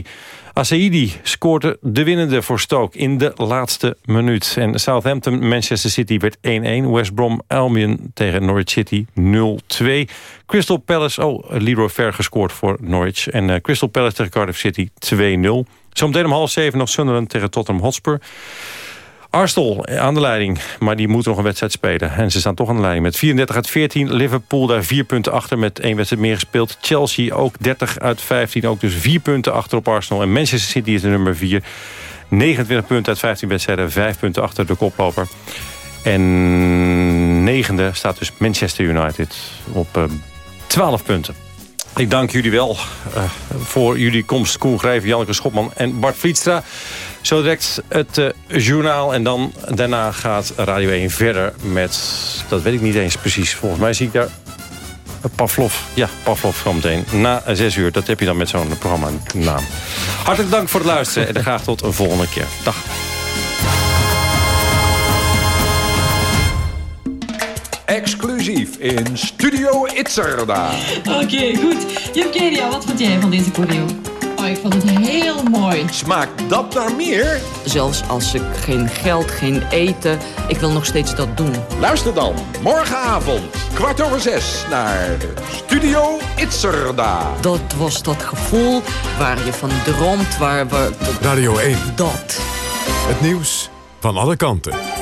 3-2. Asaidi scoorde de winnende voor Stoke in de laatste minuut. En Southampton, Manchester City werd 1-1. West Brom, Albion tegen Norwich City 0-2. Crystal Palace, oh, Leroy Fair gescoord voor Norwich. En uh, Crystal Palace tegen Cardiff City 2-0. Zometeen om half zeven nog Sunderland tegen Tottenham Hotspur. Arsenal aan de leiding, maar die moeten nog een wedstrijd spelen. En ze staan toch aan de leiding met 34 uit 14. Liverpool daar vier punten achter met één wedstrijd meer gespeeld. Chelsea ook 30 uit 15, ook dus vier punten achter op Arsenal. En Manchester City is de nummer 4. 29 punten uit 15 wedstrijden, vijf punten achter de koploper. En negende staat dus Manchester United op uh, eh, 12 punten. Ik dank jullie wel uh, voor jullie komst. Koen Grijven, Janneke Schopman en Bart Vlietstra. Zo direct het uh, journaal en dan daarna gaat Radio 1 verder met... dat weet ik niet eens precies. Volgens mij zie ik daar Pavlov. Ja, Pavlov zometeen. Na 6 uur, dat heb je dan met zo'n programma naam. Hartelijk dank voor het luisteren en graag tot een volgende keer. Dag. Exclusief in Studio Itzerda. Oké, goed. Evgenia, wat vond jij van deze choreo? Oh, ik vond het heel mooi. Smaakt dat naar meer? Zelfs als ik geen geld, geen eten, ik wil nog steeds dat doen. Luister dan morgenavond, kwart over zes, naar Studio Itzerda. Dat was dat gevoel waar je van droomt, waar we... Radio 1. Dat. Het nieuws van alle kanten.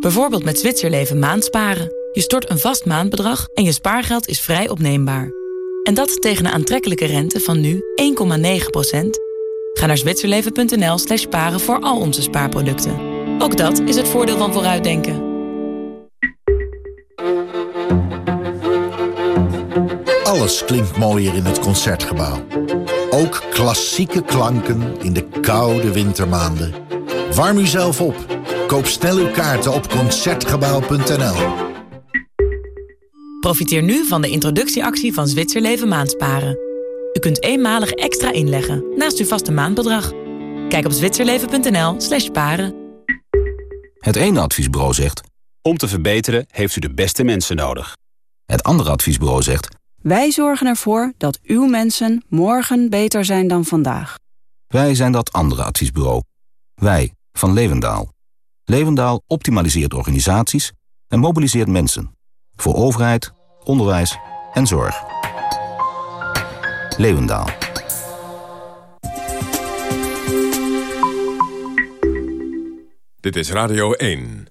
Bijvoorbeeld met Zwitserleven maandsparen. Je stort een vast maandbedrag en je spaargeld is vrij opneembaar. En dat tegen een aantrekkelijke rente van nu 1,9%. Ga naar zwitserleven.nl slash sparen voor al onze spaarproducten. Ook dat is het voordeel van vooruitdenken. Alles klinkt mooier in het Concertgebouw. Ook klassieke klanken in de koude wintermaanden. Warm uzelf op. Koop snel uw kaarten op Concertgebouw.nl. Profiteer nu van de introductieactie van Zwitserleven Maandsparen. U kunt eenmalig extra inleggen naast uw vaste maandbedrag. Kijk op zwitserleven.nl slash paren. Het ene adviesbureau zegt... Om te verbeteren heeft u de beste mensen nodig. Het andere adviesbureau zegt... Wij zorgen ervoor dat uw mensen morgen beter zijn dan vandaag. Wij zijn dat andere adviesbureau. Wij, van Levendaal. Levendaal optimaliseert organisaties en mobiliseert mensen. Voor overheid, onderwijs en zorg. Levendaal. Dit is Radio 1.